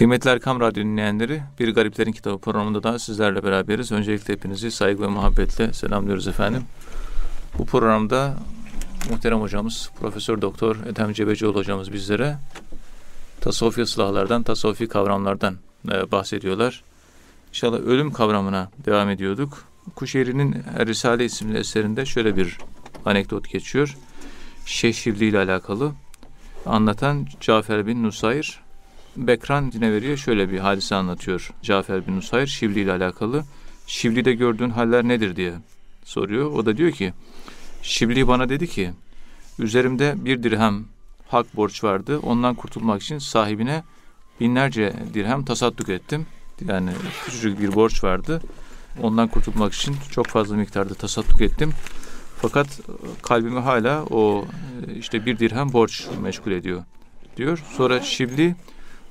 Kıymetli Erkam Radyo dinleyenleri, Bir Gariplerin Kitabı programında da sizlerle beraberiz. Öncelikle hepinizi saygı ve muhabbetle selamlıyoruz efendim. Bu programda muhterem hocamız, Profesör Doktor Ethem Cebecioğlu hocamız bizlere tasavvufi ıslahlardan, tasavvufi kavramlardan e, bahsediyorlar. İnşallah ölüm kavramına devam ediyorduk. Kuşehri'nin Risale isimli eserinde şöyle bir anekdot geçiyor. Şeyh ile alakalı anlatan Cafer bin Nusayr Bekran Dineveri'ye şöyle bir hadise anlatıyor. Cafer bin Nusayr Şibli ile alakalı. Şibli'de gördüğün haller nedir diye soruyor. O da diyor ki Şibli bana dedi ki üzerimde bir dirhem hak borç vardı. Ondan kurtulmak için sahibine binlerce dirhem tasadduk ettim. Yani küçücük bir borç vardı. Ondan kurtulmak için çok fazla miktarda tasadduk ettim. Fakat kalbimi hala o işte bir dirhem borç meşgul ediyor diyor. Sonra Şibli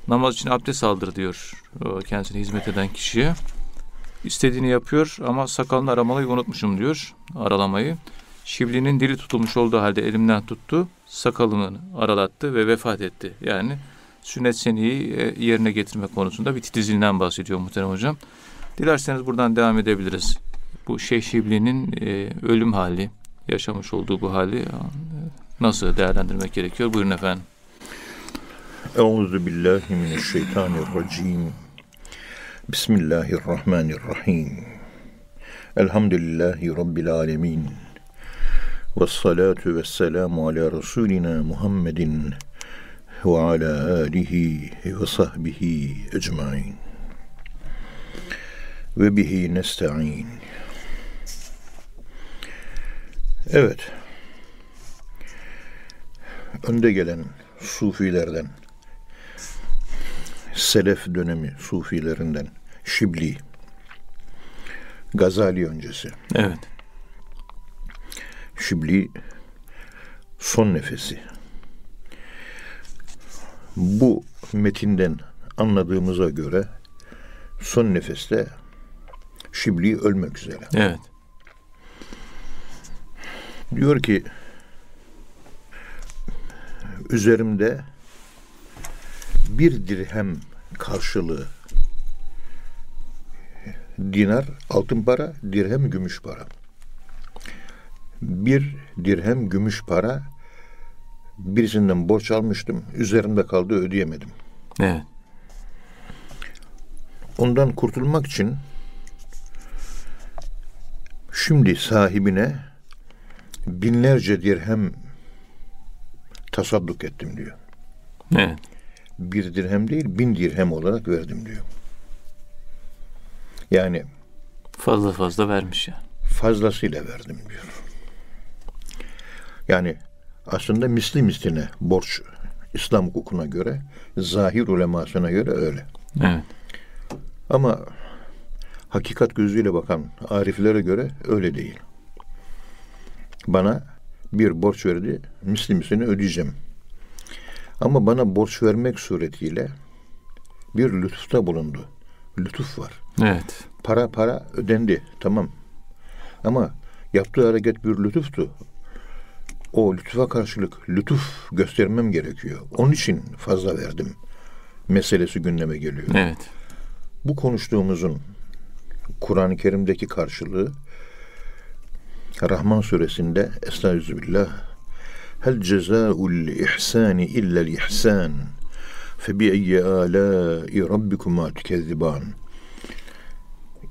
namaz için abdest aldır diyor kendisine hizmet eden kişiye. İstediğini yapıyor ama sakalını aramayı unutmuşum diyor aralamayı. Şibli'nin dili tutulmuş olduğu halde elimden tuttu, sakalını aralattı ve vefat etti. Yani sünnet seniyi e, yerine getirme konusunda bir titizliğinden bahsediyor muhterem hocam. Dilerseniz buradan devam edebiliriz. Bu Şeyh Şibli'nin e, ölüm hali, yaşamış olduğu bu hali e, nasıl değerlendirmek gerekiyor? Buyurun efendim. Euzu billahi mineşşeytanirracim. Bismillahirrahmanirrahim. Elhamdülillahi rabbil alamin. Ves salatu ves selamu ala Resulina Muhammedin ve ala alihi ve sahbihi ecmain. Ve bihi nesta'in. Evet. Önde gelen sufilerden Selef dönemi sufilerinden Şibli Gazali öncesi. Evet. Şibli son nefesi. Bu metinden anladığımıza göre son nefeste Şibli ölmek üzere. Evet. Diyor ki üzerimde bir dirhem karşılığı dinar altın para, dirhem gümüş para. Bir dirhem gümüş para birisinden borç almıştım. Üzerimde kaldı ödeyemedim. Evet. Ondan kurtulmak için şimdi sahibine binlerce dirhem tasadduk ettim diyor. Evet bir dirhem değil bin dirhem olarak verdim diyor. Yani fazla fazla vermiş yani. Fazlasıyla verdim diyor. Yani aslında misli misline borç İslam hukukuna göre, zahir ulemasına göre öyle. Evet. Ama hakikat gözüyle bakan ariflere göre öyle değil. Bana bir borç verdi, misli misline ödeyeceğim. Ama bana borç vermek suretiyle bir lütufta bulundu. Lütuf var. Evet. Para para ödendi. Tamam. Ama yaptığı hareket bir lütuftu. O lütufa karşılık lütuf göstermem gerekiyor. Onun için fazla verdim. Meselesi gündeme geliyor. Evet. Bu konuştuğumuzun Kur'an-ı Kerim'deki karşılığı Rahman suresinde Estağfirullah İhsani illel ihsan. Fe bi eyyi alâi rabbikuma tükezziban.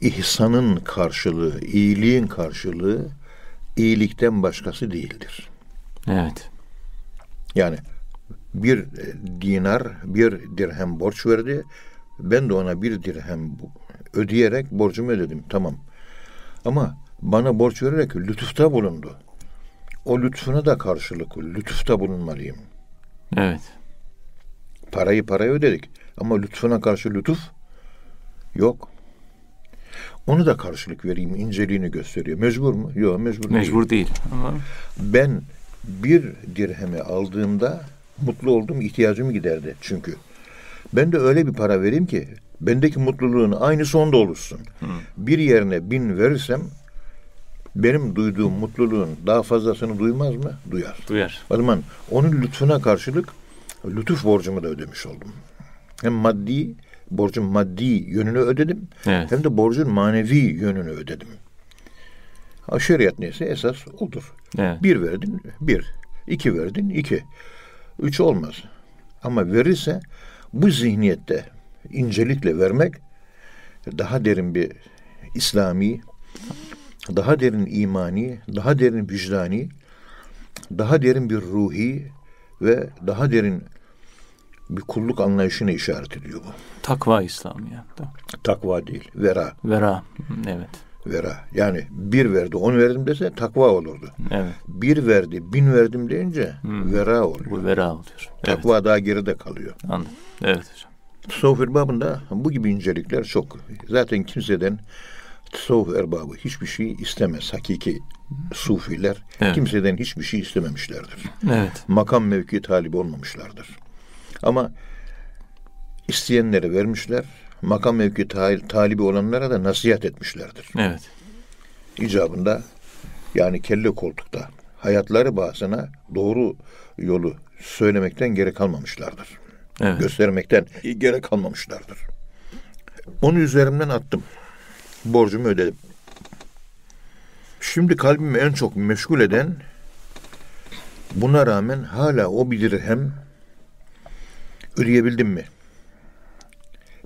İhsanın karşılığı, iyiliğin karşılığı iyilikten başkası değildir. Evet. Yani bir dinar, bir dirhem borç verdi. Ben de ona bir dirhem ödeyerek borcumu ödedim. Tamam. Ama bana borç vererek lütufta bulundu o lütfuna da karşılık lütufta bulunmalıyım. Evet. Parayı paraya ödedik ama lütfuna karşı lütuf yok. Onu da karşılık vereyim inceliğini gösteriyor. Mecbur mu? Yok mecbur, mecbur değil. değil. Ama... Ben bir dirhemi aldığımda mutlu oldum ihtiyacımı giderdi çünkü. Ben de öyle bir para vereyim ki bendeki mutluluğun aynısı onda olursun. Hı. Bir yerine bin verirsem benim duyduğum mutluluğun daha fazlasını duymaz mı? Duyar. Duyar. O zaman onun lütfuna karşılık lütuf borcumu da ödemiş oldum. Hem maddi borcun maddi yönünü ödedim. Evet. Hem de borcun manevi yönünü ödedim. Ha, Şeriat neyse esas odur. Evet. Bir verdin bir. iki verdin iki. Üç olmaz. Ama verirse bu zihniyette incelikle vermek daha derin bir İslami, daha derin imani, daha derin vicdani, daha derin bir ruhi ve daha derin bir kulluk anlayışına işaret ediyor bu. Takva İslamiyet'te. Takva değil, vera. Vera. Evet. Vera. Yani bir verdi, on verdim dese takva olurdu. Evet. Bir verdi, bin verdim deyince vera oluyor. Bu vera oluyor. Evet. Takva daha geride kalıyor. Anladım. Evet hocam. Tasavvuf erbabında bu gibi incelikler çok. Zaten kimseden tasavvuf erbabı hiçbir şey istemez. Hakiki sufiler Evet. kimseden hiçbir şey istememişlerdir. Evet. Makam mevki talibi olmamışlardır. Ama isteyenlere vermişler. Makam mevki ta- talibi olanlara da nasihat etmişlerdir. Evet. icabında yani kelle koltukta hayatları bahsına doğru yolu söylemekten geri kalmamışlardır. Evet. Göstermekten geri kalmamışlardır. Onu üzerimden attım. Borcumu ödedim. Şimdi kalbimi en çok meşgul eden buna rağmen hala o bir dirhem ödeyebildim mi?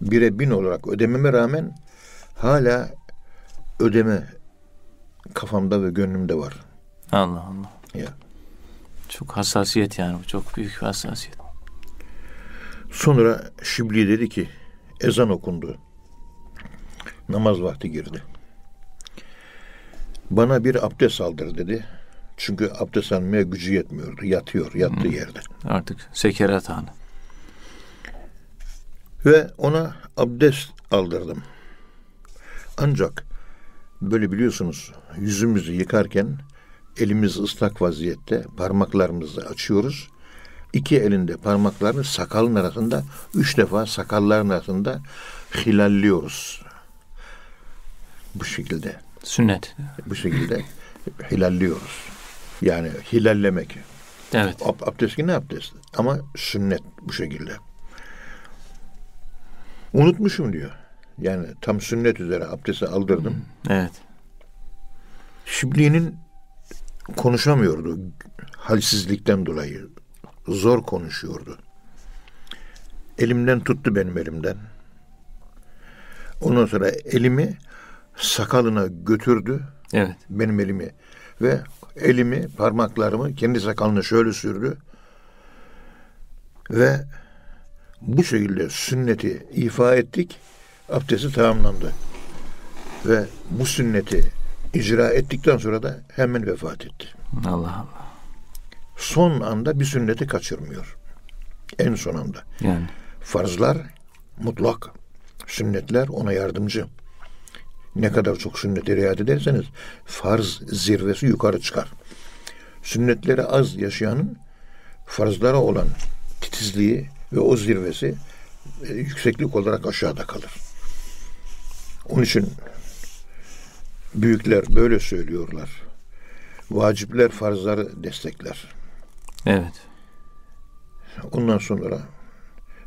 Bire bin olarak ödememe rağmen hala ödeme kafamda ve gönlümde var. Allah Allah. Ya. Çok hassasiyet yani bu. Çok büyük bir hassasiyet. Sonra Şibli dedi ki ezan okundu. Namaz vakti girdi. Bana bir abdest aldır dedi. Çünkü abdest almaya gücü yetmiyordu. Yatıyor, yattığı yerde. Artık sekerat anı. Ve ona abdest aldırdım. Ancak böyle biliyorsunuz yüzümüzü yıkarken elimiz ıslak vaziyette parmaklarımızı açıyoruz. İki elinde parmaklarını sakalın arasında üç defa sakalların arasında hilalliyoruz. Bu şekilde. Sünnet. Bu şekilde hilalliyoruz. Yani hilallemek. Evet. Ab- abdest ne abdest? Ama sünnet bu şekilde. Unutmuşum diyor. Yani tam sünnet üzere abdesti aldırdım. Evet. Şibli'nin konuşamıyordu. Halsizlikten dolayı. Zor konuşuyordu. Elimden tuttu benim elimden. Ondan sonra elimi sakalına götürdü. Evet. Benim elimi. Ve elimi, parmaklarımı kendi sakalına şöyle sürdü. Ve bu şekilde sünneti ifa ettik. Abdesti tamamlandı. Ve bu sünneti icra ettikten sonra da hemen vefat etti. Allah Allah. Son anda bir sünneti kaçırmıyor. En son anda. Yani. Farzlar mutlak. Sünnetler ona yardımcı. Ne kadar çok sünnete riayet ederseniz farz zirvesi yukarı çıkar. Sünnetleri az yaşayanın farzlara olan titizliği ve o zirvesi e, yükseklik olarak aşağıda kalır. Onun için büyükler böyle söylüyorlar. Vacipler farzları destekler. Evet. Ondan sonra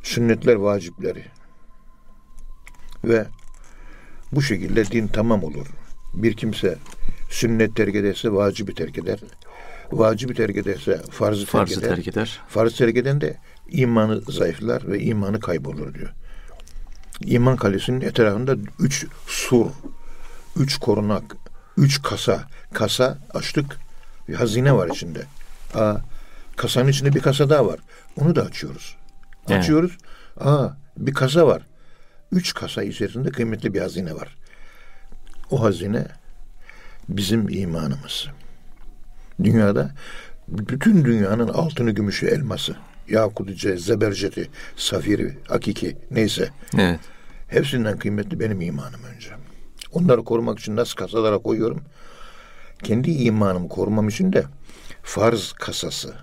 sünnetler vacipleri. Ve bu şekilde din tamam olur. Bir kimse sünnet terk ederse vacibi terk eder. Vacibi terk ederse farzı terk Farzı eder. terk eder. Farz terk eden de imanı zayıflar ve imanı kaybolur diyor. İman kalesinin etrafında üç sur, üç korunak, üç kasa. Kasa açtık. Bir hazine var içinde. Aa, kasanın içinde bir kasa daha var. Onu da açıyoruz. Evet. Açıyoruz. Aa, bir kasa var. Üç kasa içerisinde kıymetli bir hazine var. O hazine bizim imanımız. Dünyada bütün dünyanın altını, gümüşü, elması, yakutu, zeberceti, safiri, hakiki neyse Evet. hepsinden kıymetli benim imanım önce. Onları korumak için nasıl kasalara koyuyorum? Kendi imanımı korumam için de farz kasası.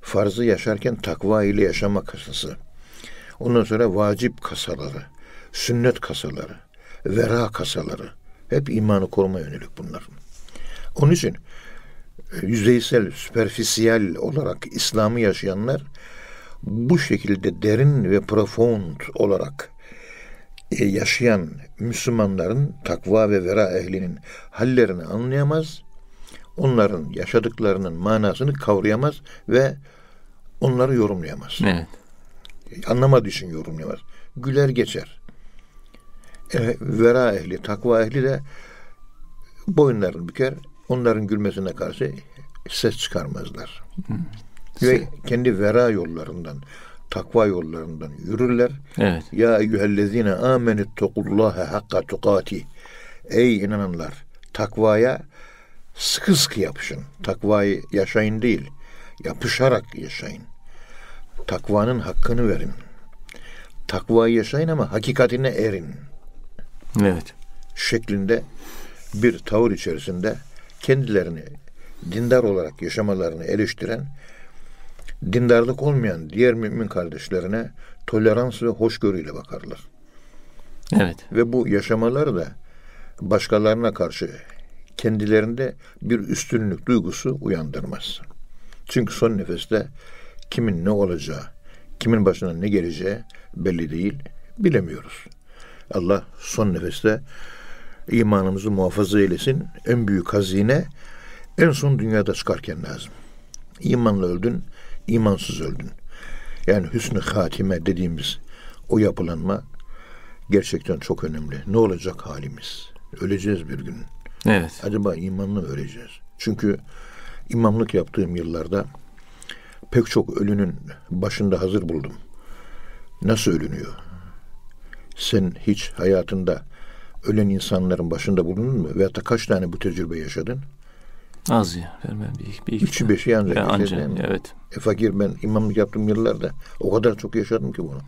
Farzı yaşarken takva ile yaşama kasası. Ondan sonra vacip kasaları, sünnet kasaları, vera kasaları. Hep imanı koruma yönelik bunlar. Onun için e, yüzeysel, süperfisiyel olarak İslam'ı yaşayanlar bu şekilde derin ve profound olarak e, yaşayan Müslümanların takva ve vera ehlinin hallerini anlayamaz. Onların yaşadıklarının manasını kavrayamaz ve onları yorumlayamaz. Evet. Anlamadığı için yorumlayamaz. Güler geçer. E, vera ehli, takva ehli de boyunlarını büker. Onların gülmesine karşı ses çıkarmazlar. Ve kendi vera yollarından, takva yollarından yürürler. Evet. Ya eyyühellezine amenüttekullaha hakka tukati. Ey inananlar, takvaya sıkı sıkı yapışın. Takvayı yaşayın değil, yapışarak yaşayın. Takvanın hakkını verin. Takvayı yaşayın ama hakikatine erin. Evet. Şeklinde bir tavır içerisinde kendilerini dindar olarak yaşamalarını eleştiren dindarlık olmayan diğer mümin kardeşlerine tolerans ve hoşgörüyle bakarlar. Evet. Ve bu yaşamaları da başkalarına karşı kendilerinde bir üstünlük duygusu uyandırmaz. Çünkü son nefeste kimin ne olacağı, kimin başına ne geleceği belli değil, bilemiyoruz. Allah son nefeste imanımızı muhafaza eylesin. En büyük hazine en son dünyada çıkarken lazım. İmanla öldün, imansız öldün. Yani hüsnü hatime dediğimiz o yapılanma gerçekten çok önemli. Ne olacak halimiz? Öleceğiz bir gün. Evet. Acaba imanla öleceğiz? Çünkü imamlık yaptığım yıllarda pek çok ölünün başında hazır buldum. Nasıl ölünüyor? Sen hiç hayatında ölen insanların başında bulundun mu? Veyahut da kaç tane bu tecrübe yaşadın? Az ya. Vermem bir, bir iki Üçü beşi ancak. Ya, yaşadın, anca, değil mi? evet. E fakir ben imamlık yaptığım yıllarda o kadar çok yaşadım ki bunu.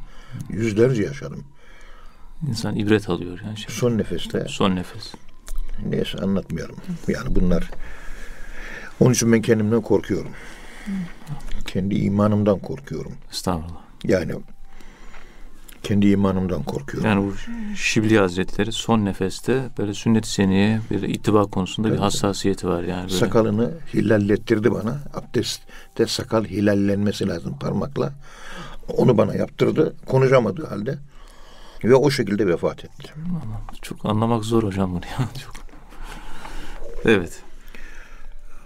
Yüzlerce yaşadım. İnsan ibret alıyor yani. Şey. Son nefeste Son nefes. neyse anlatmayalım. Yani bunlar onun için ben kendimden korkuyorum. Kendi imanımdan korkuyorum. Estağfurullah. Yani kendi imanımdan korkuyorum. Yani bu Şibli Hazretleri son nefeste böyle sünnet-i seniyeye bir ittiba konusunda bir hassasiyeti var yani. Böyle. Sakalını hilallettirdi bana. Abdestte sakal hilallenmesi lazım parmakla. Onu bana yaptırdı. Konuşamadığı halde. Ve o şekilde vefat etti. Çok anlamak zor hocam bunu ya. Çok. Evet.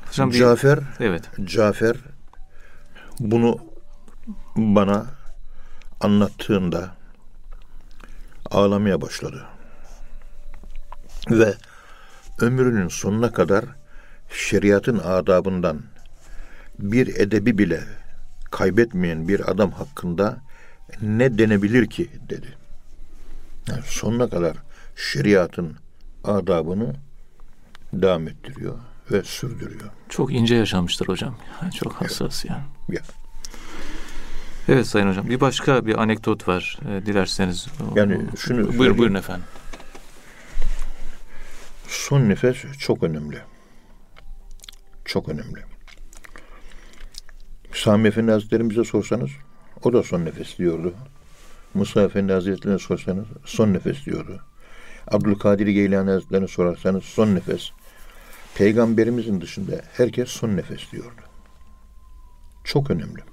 Hocam bir, Cafer, evet. Cafer bunu bana anlattığında ağlamaya başladı. Ve ömrünün sonuna kadar şeriatın adabından bir edebi bile kaybetmeyen bir adam hakkında ne denebilir ki dedi. Yani sonuna kadar şeriatın adabını devam ettiriyor ve sürdürüyor. Çok ince yaşamıştır hocam. Çok hassas yani. Ya. Evet Sayın Hocam. Bir başka bir anekdot var. E, dilerseniz. Yani şunu Buyur, söyleyeyim. buyurun efendim. Son nefes çok önemli. Çok önemli. Sami Efendi Hazretlerimize sorsanız o da son nefes diyordu. Musa Efendi Hazretlerine sorsanız son nefes diyordu. Abdülkadir Geylani Hazretlerine sorarsanız son nefes. Peygamberimizin dışında herkes son nefes diyordu. Çok önemli.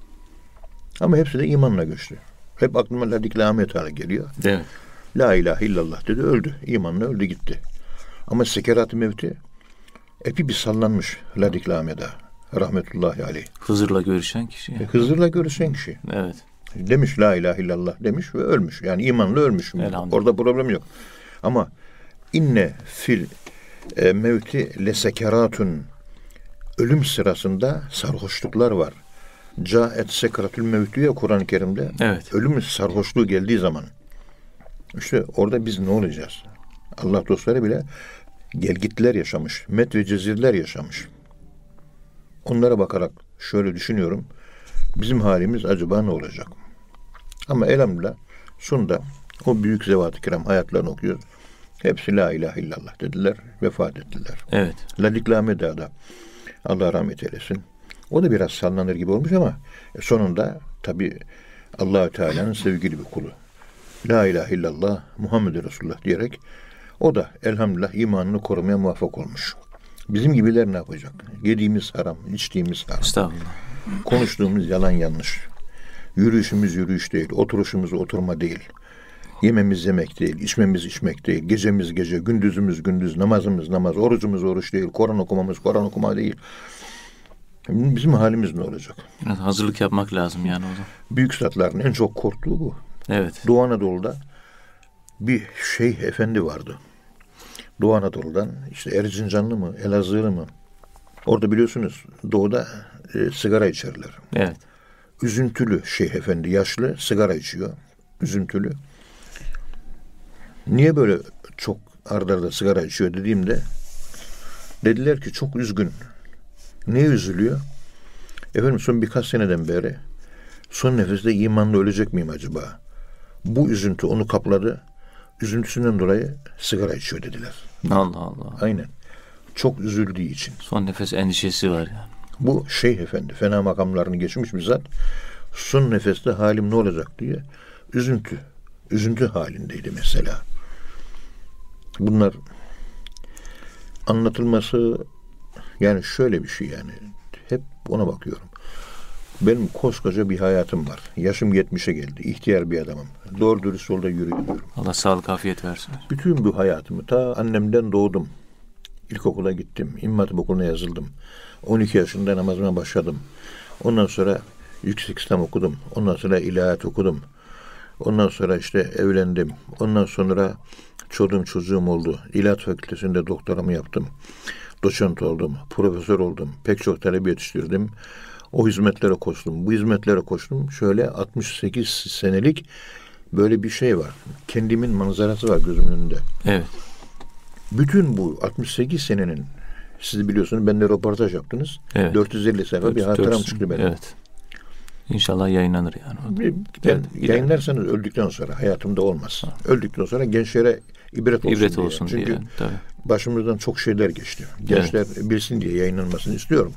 Ama hepsi de imanla göçtü. Hep aklıma Ladik Ahmet Hala geliyor. Evet. La ilahe illallah dedi öldü. İmanla öldü gitti. Ama sekerat-ı mevti epi bir sallanmış Ladik Ahmet'e. Rahmetullahi aleyh. Hızır'la görüşen kişi. E, Hızır'la görüşen kişi. Evet. Demiş la ilahe illallah demiş ve ölmüş. Yani imanla ölmüş. Orada problem yok. Ama inne fil e, mevti lesekeratun ölüm sırasında sarhoşluklar var. Caet sekratül mevt diyor Kur'an-ı Kerim'de. Evet. Ölüm sarhoşluğu geldiği zaman işte orada biz ne olacağız? Allah dostları bile gelgitler yaşamış. Met ve cezirler yaşamış. Onlara bakarak şöyle düşünüyorum. Bizim halimiz acaba ne olacak? Ama elhamdülillah sonunda o büyük zevat-ı kiram hayatlarını okuyoruz. Hepsi la ilahe illallah dediler, vefat ettiler. Evet. Ladiklame da Allah rahmet eylesin. O da biraz sallanır gibi olmuş ama sonunda tabi Allahü Teala'nın sevgili bir kulu. La ilahe illallah Muhammed Resulullah diyerek o da elhamdülillah imanını korumaya muvaffak olmuş. Bizim gibiler ne yapacak? Yediğimiz haram, içtiğimiz haram, Estağfurullah. konuştuğumuz yalan yanlış. Yürüyüşümüz yürüyüş değil, oturuşumuz oturma değil. Yememiz yemek değil, içmemiz içmek değil, gecemiz gece, gündüzümüz gündüz, namazımız namaz, orucumuz oruç değil, Kur'an okumamız Kur'an okuma değil. Bizim halimiz ne olacak? Evet, hazırlık yapmak lazım yani o zaman. Büyük statların en çok korktuğu bu. Evet. Doğu Anadolu'da bir şeyh efendi vardı. Doğu Anadolu'dan işte Erzincanlı mı, Elazığlı mı? Orada biliyorsunuz doğuda e, sigara içerler. Evet. Üzüntülü şeyh efendi, yaşlı, sigara içiyor. Üzüntülü. Niye böyle çok ardarda arda sigara içiyor dediğimde dediler ki çok üzgün. Niye üzülüyor? Efendim son birkaç seneden beri son nefeste imanla ölecek miyim acaba? Bu üzüntü onu kapladı. Üzüntüsünden dolayı sigara içiyor dediler. Allah Allah. Aynen. Çok üzüldüğü için. Son nefes endişesi var yani. Bu şeyh efendi fena makamlarını geçmiş bir zat. Son nefeste halim ne olacak diye üzüntü. Üzüntü halindeydi mesela. Bunlar anlatılması yani şöyle bir şey yani. Hep ona bakıyorum. Benim koskoca bir hayatım var. Yaşım 70'e geldi. İhtiyar bir adamım. Doğru dürüst yolda yürüyorum. Allah sağlık afiyet versin. Bütün bu hayatımı ta annemden doğdum. İlkokula gittim. İmam Hatip Okulu'na yazıldım. 12 yaşında namazıma başladım. Ondan sonra yüksek İslam okudum. Ondan sonra ilahiyat okudum. Ondan sonra işte evlendim. Ondan sonra çocuğum çocuğum oldu. İlahiyat fakültesinde doktoramı yaptım. Doçent oldum. Profesör oldum. Pek çok talebe yetiştirdim. O hizmetlere koştum. Bu hizmetlere koştum. Şöyle 68 senelik böyle bir şey var. Kendimin manzarası var gözümün önünde. Evet. Bütün bu 68 senenin siz biliyorsunuz ben de röportaj yaptınız. Evet. 450 sayfa bir hatıram çıktı benim. Evet. İnşallah yayınlanır yani. Bir, yayınlarsanız öldükten sonra hayatımda olmaz. Ha. Öldükten sonra gençlere ibret olsun ibret diye. Olsun Çünkü diye, tabii. Başımızdan çok şeyler geçti. Gençler evet. bilsin diye yayınlanmasını istiyorum.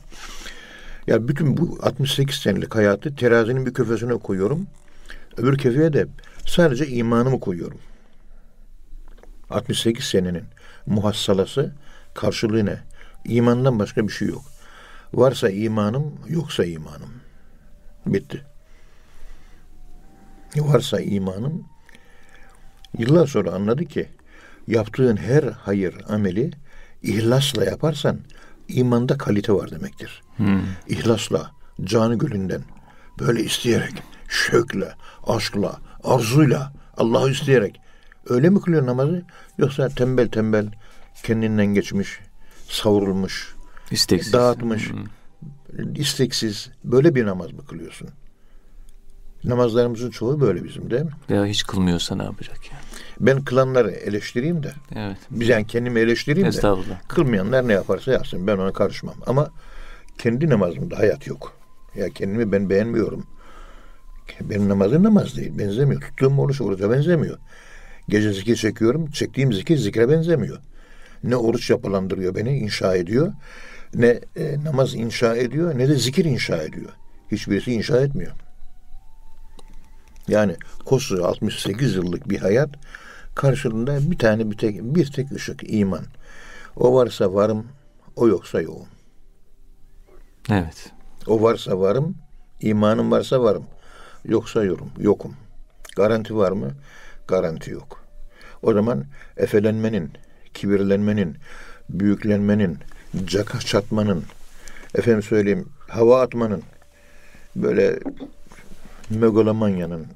Ya bütün bu 68 senelik hayatı terazinin bir köfesine koyuyorum. Öbür kefeye de sadece imanımı koyuyorum. 68 senenin muhassalası karşılığı ne? İmandan başka bir şey yok. Varsa imanım, yoksa imanım. Bitti. Varsa imanım, yıllar sonra anladı ki yaptığın her hayır ameli ihlasla yaparsan imanda kalite var demektir. Hmm. İhlasla, canı gülünden, böyle isteyerek, şökle, aşkla, arzuyla, Allah'ı isteyerek öyle mi kılıyor namazı? Yoksa tembel tembel kendinden geçmiş, savrulmuş, isteksiz. dağıtmış, hmm. isteksiz böyle bir namaz mı kılıyorsun? Namazlarımızın çoğu böyle bizim değil mi? Ya hiç kılmıyorsa ne yapacak yani? Ben kılanları eleştireyim de. Evet. Biz yani kendimi eleştireyim de. Kılmayanlar ne yaparsa yapsın. Ben ona karışmam. Ama kendi namazımda hayat yok. Ya kendimi ben beğenmiyorum. Benim namazım namaz değil. Benzemiyor. Tuttuğum oruç oruca benzemiyor. Gece zikir çekiyorum. Çektiğim zikir zikre benzemiyor. Ne oruç yapılandırıyor beni, inşa ediyor. Ne e, namaz inşa ediyor, ne de zikir inşa ediyor. Hiçbirisi inşa etmiyor. Yani koskoca 68 yıllık bir hayat karşılığında bir tane bir tek bir tek ışık iman. O varsa varım, o yoksa yokum. Evet. O varsa varım, imanım varsa varım. Yoksa yorum, yokum. Garanti var mı? Garanti yok. O zaman efelenmenin, kibirlenmenin, büyüklenmenin, caka çatmanın, efendim söyleyeyim hava atmanın, böyle megalomanyanın,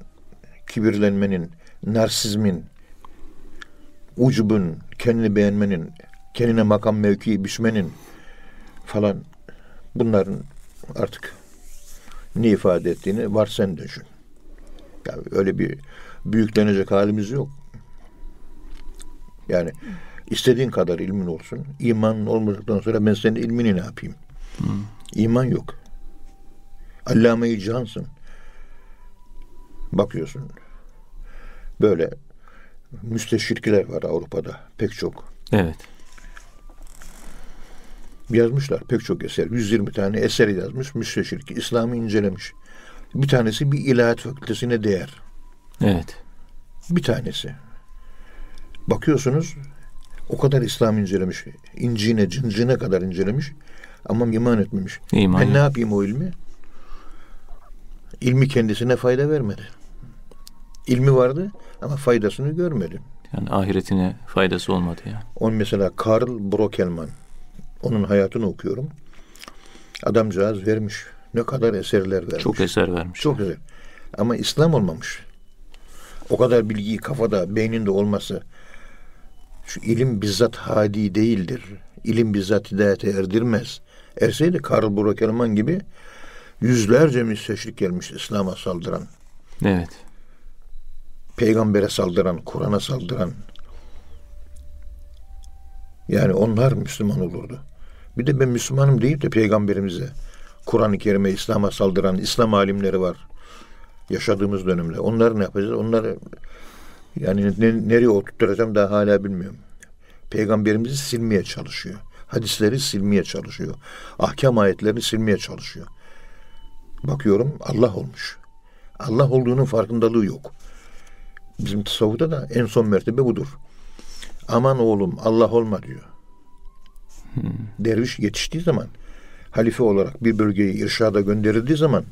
kibirlenmenin, narsizmin, ucubun, kendini beğenmenin, kendine makam mevki biçmenin falan bunların artık ne ifade ettiğini var sen düşün. Yani öyle bir büyüklenecek halimiz yok. Yani istediğin kadar ilmin olsun. İman olmadıktan sonra ben senin ilmini ne yapayım? Hmm. İman yok. Allame-i cansın. Bakıyorsun. Böyle müsteşrikler var Avrupa'da pek çok. Evet. Yazmışlar pek çok eser. 120 tane eser yazmış müsteşrik. İslam'ı incelemiş. Bir tanesi bir ilahiyat fakültesine değer. Evet. Bir tanesi. Bakıyorsunuz o kadar İslam incelemiş. İncine, cincine kadar incelemiş. Ama iman etmemiş. İman ben ne yapayım o ilmi? İlmi kendisine fayda vermedi. İlmi vardı ama faydasını görmedi. Yani ahiretine faydası olmadı ya. On mesela Karl Brokelman. Onun hayatını okuyorum. Adamcağız vermiş. Ne kadar eserler vermiş. Çok eser vermiş. Çok eser. Ama İslam olmamış. O kadar bilgiyi kafada, beyninde olması. Şu ilim bizzat hadi değildir. İlim bizzat hidayete erdirmez. Erseydi Karl Brokelman gibi yüzlerce müsteşrik gelmiş İslam'a saldıran. Evet. Peygambere saldıran, Kur'an'a saldıran. Yani onlar Müslüman olurdu. Bir de ben Müslümanım deyip de peygamberimize, Kur'an-ı Kerim'e, İslam'a saldıran İslam alimleri var. Yaşadığımız dönemde. Onları ne yapacağız? Onları yani ne, nereye oturtacağım daha hala bilmiyorum. Peygamberimizi silmeye çalışıyor. Hadisleri silmeye çalışıyor. Ahkam ayetlerini silmeye çalışıyor. Bakıyorum Allah olmuş. Allah olduğunun farkındalığı yok. Bizim tasavvufta da en son mertebe budur. Aman oğlum Allah olma diyor. Hmm. Derviş yetiştiği zaman halife olarak bir bölgeyi irşada gönderildiği zaman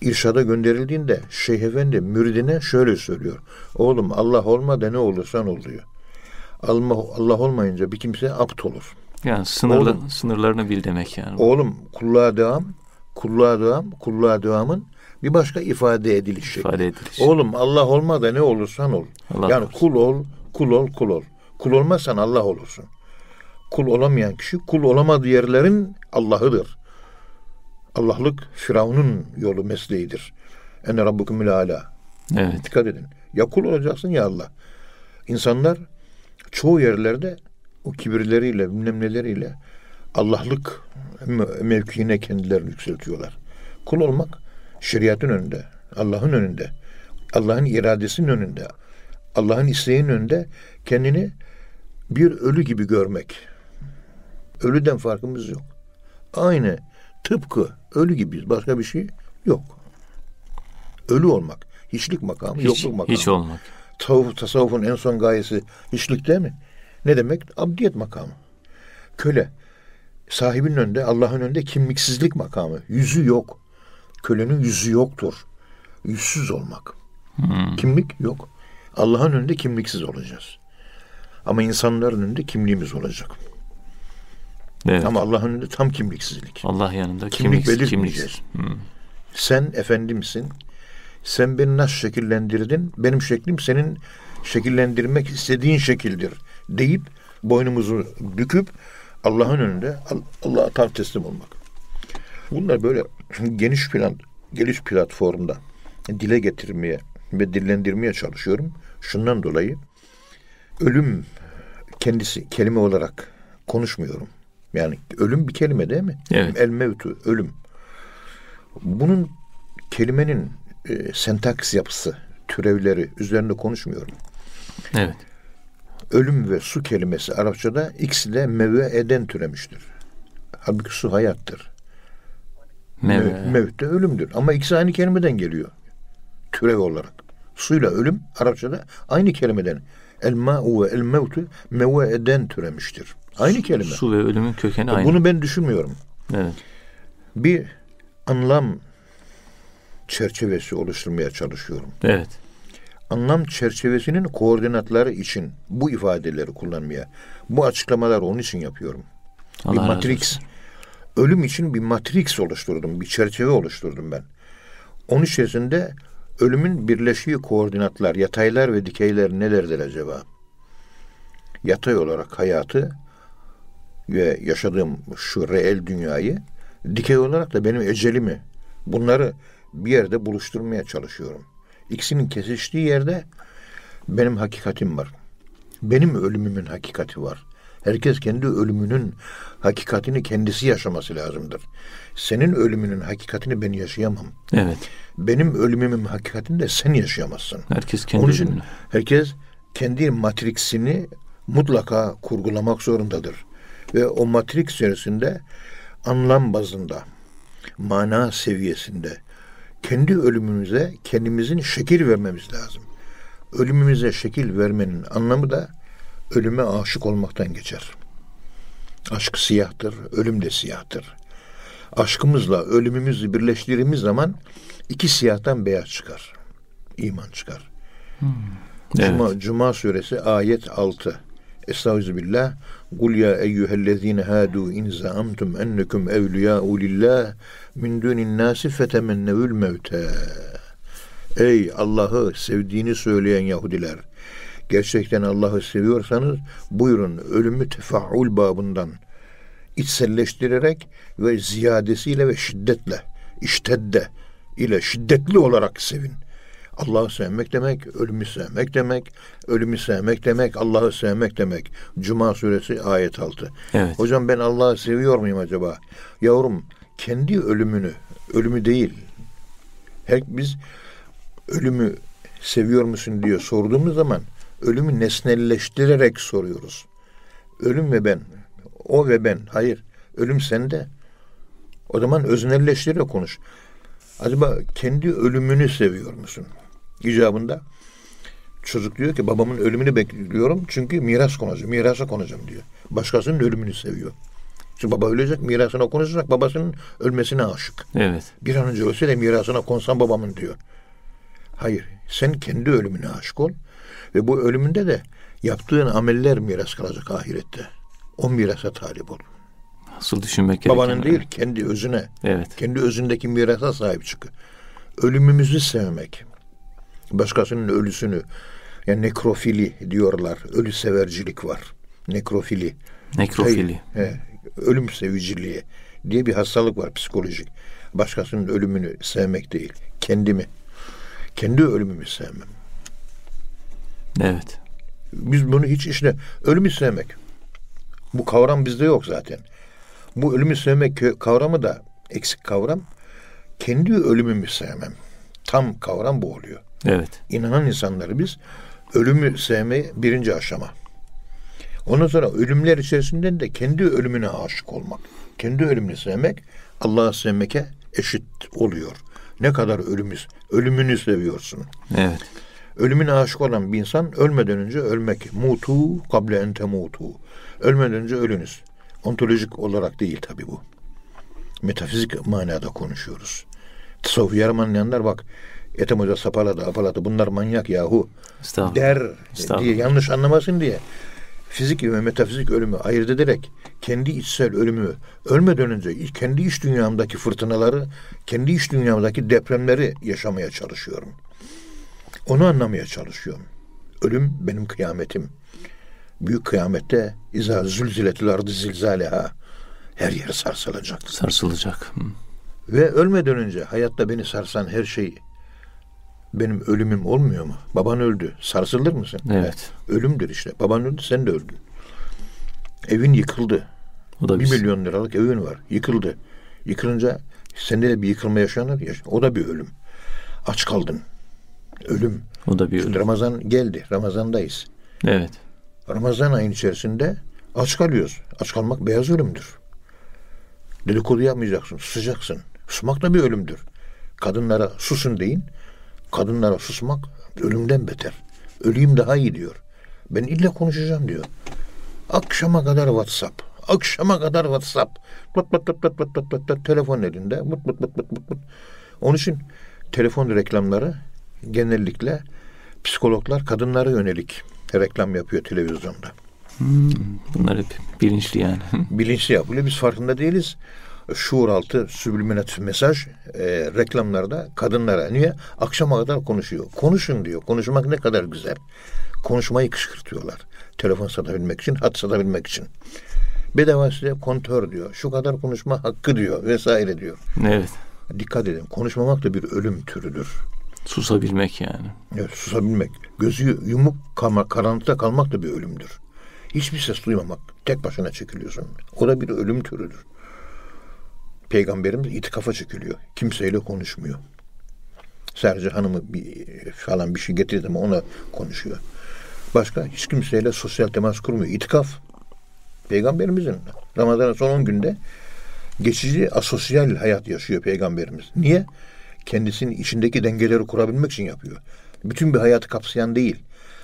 irşada gönderildiğinde Şeyh Efendi müridine şöyle söylüyor. Oğlum Allah olma da ne olursan ol diyor. Allah, Allah olmayınca bir kimse apt olur. Yani sınırlı, oğlum, sınırlarını bil demek yani. Oğlum kulluğa devam, kulluğa devam, kulluğa devamın bir başka ifade ediliş şekli. İfade ediliş. Oğlum Allah olma da ne olursan ol. Allah yani olsun. kul ol, kul ol, kul ol. Kul olmazsan Allah olursun. Kul olamayan kişi kul olamadığı yerlerin Allah'ıdır. Allah'lık Firavun'un yolu mesleğidir. Ene rabbukumul ala. Evet. Dikkat edin. Ya kul olacaksın ya Allah. İnsanlar çoğu yerlerde o kibirleriyle, bilmem neleriyle Allah'lık mevkiine kendilerini yükseltiyorlar. Kul olmak şeriatın önünde, Allah'ın önünde, Allah'ın iradesinin önünde, Allah'ın isteğinin önünde kendini bir ölü gibi görmek. Ölüden farkımız yok. Aynı tıpkı ölü gibiyiz. Başka bir şey yok. Ölü olmak. Hiçlik makamı, hiç, yokluk makamı. Hiç olmak. Tasavvuf, tasavvufun en son gayesi hiçlik değil mi? Ne demek? Abdiyet makamı. Köle. Sahibinin önünde, Allah'ın önünde kimliksizlik makamı. Yüzü yok. Kölenin yüzü yoktur. Yüzsüz olmak. Hmm. Kimlik yok. Allah'ın önünde kimliksiz olacağız. Ama insanların önünde kimliğimiz olacak. Evet. Ama Allah'ın önünde tam kimliksizlik. Allah yanında kimlik kimliksiz, belirtmeyeceğiz. Hmm. Sen efendimsin. Sen beni nasıl şekillendirdin? Benim şeklim senin şekillendirmek istediğin şekildir deyip boynumuzu büküp Allah'ın önünde Allah'a tam teslim olmak. Bunlar böyle geniş plan, geniş platformda dile getirmeye ve dillendirmeye çalışıyorum. Şundan dolayı ölüm kendisi kelime olarak konuşmuyorum. Yani ölüm bir kelime değil mi? Evet. El mevtu, ölüm. Bunun kelimenin e, sentaks yapısı, türevleri üzerinde konuşmuyorum. Evet. Ölüm ve su kelimesi Arapçada ikisi de meve eden türemiştir. Halbuki su hayattır. Meve. Mevt de ölümdür. Ama ikisi aynı kelimeden geliyor. Türev olarak. Suyla ölüm Arapçada aynı kelimeden. El ma'u ve el mevtu meve eden türemiştir. Aynı kelime. Su ve ölümün kökeni aynı. Bunu ben düşünmüyorum. Evet. Bir anlam çerçevesi oluşturmaya çalışıyorum. Evet. Anlam çerçevesinin koordinatları için bu ifadeleri kullanmaya, bu açıklamalar onun için yapıyorum. Allah bir matrix. Ölüm için bir matrix oluşturdum, bir çerçeve oluşturdum ben. Onun içerisinde ölümün birleşiği koordinatlar, yataylar ve dikeyler nelerdir acaba? Yatay olarak hayatı ve yaşadığım şu reel dünyayı, dikey olarak da benim ecelimi, bunları bir yerde buluşturmaya çalışıyorum. İkisinin kesiştiği yerde benim hakikatim var. Benim ölümümün hakikati var. Herkes kendi ölümünün hakikatini kendisi yaşaması lazımdır. Senin ölümünün hakikatini ben yaşayamam. Evet. Benim ölümümün hakikatini de sen yaşayamazsın. Herkes kendi Onun için ölümünü. herkes kendi matriksini mutlaka kurgulamak zorundadır. Ve o matrik içerisinde anlam bazında, mana seviyesinde kendi ölümümüze kendimizin şekil vermemiz lazım. Ölümümüze şekil vermenin anlamı da ölüme aşık olmaktan geçer. Aşk siyahtır, ölüm de siyahtır. Aşkımızla ölümümüzü birleştirdiğimiz zaman iki siyahtan beyaz çıkar. iman çıkar. Hmm. Cuma, Evet. Cuma suresi ayet 6. Estağfirullah. Kul ya eyyühellezine hadu in zaamtum ennekum evliyâ'u lillah min dunin nâsi fetemennevül mevte. Ey Allah'ı sevdiğini söyleyen Yahudiler. Gerçekten Allah'ı seviyorsanız buyurun ölümü tefaul babından içselleştirerek ve ziyadesiyle ve şiddetle, iştedde ile şiddetli olarak sevin. Allah'ı sevmek demek, ölümü sevmek demek, ölümü sevmek demek, Allah'ı sevmek demek. Cuma suresi ayet 6. Evet. Hocam ben Allah'ı seviyor muyum acaba? Yavrum kendi ölümünü, ölümü değil. Her biz ölümü seviyor musun diye sorduğumuz zaman ölümü nesnelleştirerek soruyoruz. Ölüm ve ben, o ve ben. Hayır, ölüm sende. O zaman öznelleştirerek konuş. Acaba kendi ölümünü seviyor musun? İcabında çocuk diyor ki babamın ölümünü bekliyorum çünkü miras konacağım, mirasa konacağım diyor. Başkasının ölümünü seviyor. Çünkü baba ölecek, mirasına konuşacak, babasının ölmesine aşık. Evet. Bir an önce ölse de mirasına konsam babamın diyor. Hayır, sen kendi ölümüne aşık ol ve bu ölümünde de yaptığın ameller miras kalacak ahirette. O mirasa talip ol. Asıl düşünmek gereken. Babanın değil, kendi özüne. Evet. Kendi özündeki mirasa sahip çık. Ölümümüzü sevmek. Başkasının ölüsünü. Yani nekrofili diyorlar. Ölü severcilik var. Nekrofili. Nekrofili. He, he, ölüm seviciliği diye bir hastalık var psikolojik. Başkasının ölümünü sevmek değil. Kendimi. Kendi ölümümü sevmem. Evet. Biz bunu hiç işte ölümü sevmek. Bu kavram bizde yok zaten. Bu ölümü sevmek kavramı da eksik kavram. Kendi ölümümü sevmem. Tam kavram bu oluyor. Evet. İnanan insanları biz ölümü sevmeyi birinci aşama. Ondan sonra ölümler içerisinden de kendi ölümüne aşık olmak. Kendi ölümünü sevmek Allah'ı sevmeke eşit oluyor. Ne kadar ölümüz, ölümünü seviyorsun. Evet. Ölümüne aşık olan bir insan ölmeden önce ölmek. Mutu kable ente mutu. Ölmeden önce ölünüz. Ontolojik olarak değil tabi bu. Metafizik manada konuşuyoruz. Tasavvuf yarım anlayanlar bak Ethem Hoca sapaladı apaladı bunlar manyak yahu der diye yanlış anlamasın diye fizik ve metafizik ölümü ayırt ederek kendi içsel ölümü ölmeden önce kendi iç dünyamdaki fırtınaları, kendi iç dünyamdaki depremleri yaşamaya çalışıyorum. Onu anlamaya çalışıyorum. Ölüm benim kıyametim. Büyük kıyamette izâ zülziletil ardı zilzâleha her yer sarsılacak. Sarsılacak. Hı. Ve ölmeden önce hayatta beni sarsan her şey benim ölümüm olmuyor mu? Baban öldü. Sarsılır mısın? Evet. Ölümdür işte. Baban öldü sen de öldün. Evin yıkıldı. O da Bir biz. milyon liralık evin var. Yıkıldı. Yıkılınca sende de bir yıkılma yaşanır ya. O da bir ölüm. Aç kaldın. Ölüm. O da bir Şimdi ölüm. Ramazan geldi. Ramazandayız. Evet. Ramazan ayın içerisinde aç kalıyoruz. Aç kalmak beyaz ölümdür. Dedikodu yapmayacaksın. Susacaksın. Susmak da bir ölümdür. Kadınlara susun deyin. Kadınlara susmak ölümden beter. Öleyim daha iyi diyor. Ben illa konuşacağım diyor. Akşama kadar WhatsApp. Akşama kadar WhatsApp. Pıt pıt pıt pıt pıt pıt pıt. Telefon elinde. Pıt pıt pıt pıt pıt pıt. Onun için telefon reklamları genellikle psikologlar kadınlara yönelik reklam yapıyor televizyonda. Bunlar hep bilinçli yani. Bilinçli yapılıyor. Biz farkında değiliz. Şuur altı subliminat mesaj e, reklamlarda kadınlara niye akşama kadar konuşuyor. Konuşun diyor. Konuşmak ne kadar güzel. Konuşmayı kışkırtıyorlar. Telefon satabilmek için, hat satabilmek için. Bedava size kontör diyor. Şu kadar konuşma hakkı diyor vesaire diyor. evet. Dikkat edin. Konuşmamak da bir ölüm türüdür. Susabilmek yani. Evet, susabilmek. Gözü yumuk kalmak, karanlıkta kalmak da bir ölümdür. Hiçbir ses duymamak. Tek başına çekiliyorsun. O da bir ölüm türüdür. Peygamberimiz itikafa çekiliyor. Kimseyle konuşmuyor. Sadece hanımı bir, falan bir şey getirdi mi ona konuşuyor. Başka hiç kimseyle sosyal temas kurmuyor. İtikaf. Peygamberimizin Ramazan'ın son 10 günde geçici asosyal hayat yaşıyor peygamberimiz. Niye? Kendisinin içindeki dengeleri kurabilmek için yapıyor. Bütün bir hayatı kapsayan değil.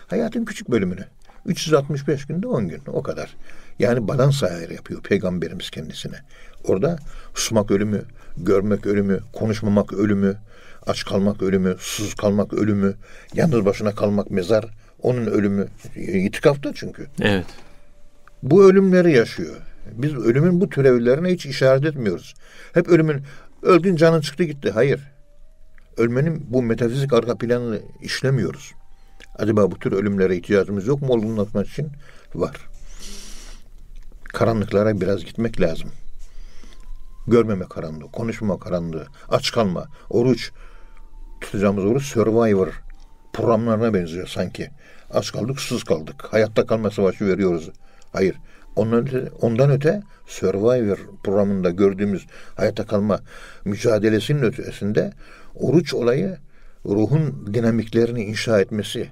Hayatın küçük bölümünü. 365 günde 10 gün o kadar. Yani balans ayarı yapıyor peygamberimiz kendisine. Orada susmak ölümü, görmek ölümü, konuşmamak ölümü, Aç kalmak ölümü, susuz kalmak ölümü, yalnız başına kalmak mezar, onun ölümü. İtikafta çünkü. Evet. Bu ölümleri yaşıyor. Biz ölümün bu türevlerine hiç işaret etmiyoruz. Hep ölümün, öldün canın çıktı gitti. Hayır. Ölmenin bu metafizik arka planını işlemiyoruz. Acaba bu tür ölümlere ihtiyacımız yok mu olgunlatmak için? Var. Karanlıklara biraz gitmek lazım. Görmeme karanlığı, konuşmama karanlığı, aç kalma, oruç. Tutacağımız oruç Survivor programlarına benziyor sanki. Aç kaldık, susuz kaldık. Hayatta kalma savaşı veriyoruz. Hayır. Ondan öte, ondan öte Survivor programında gördüğümüz hayatta kalma mücadelesinin ötesinde oruç olayı ruhun dinamiklerini inşa etmesi,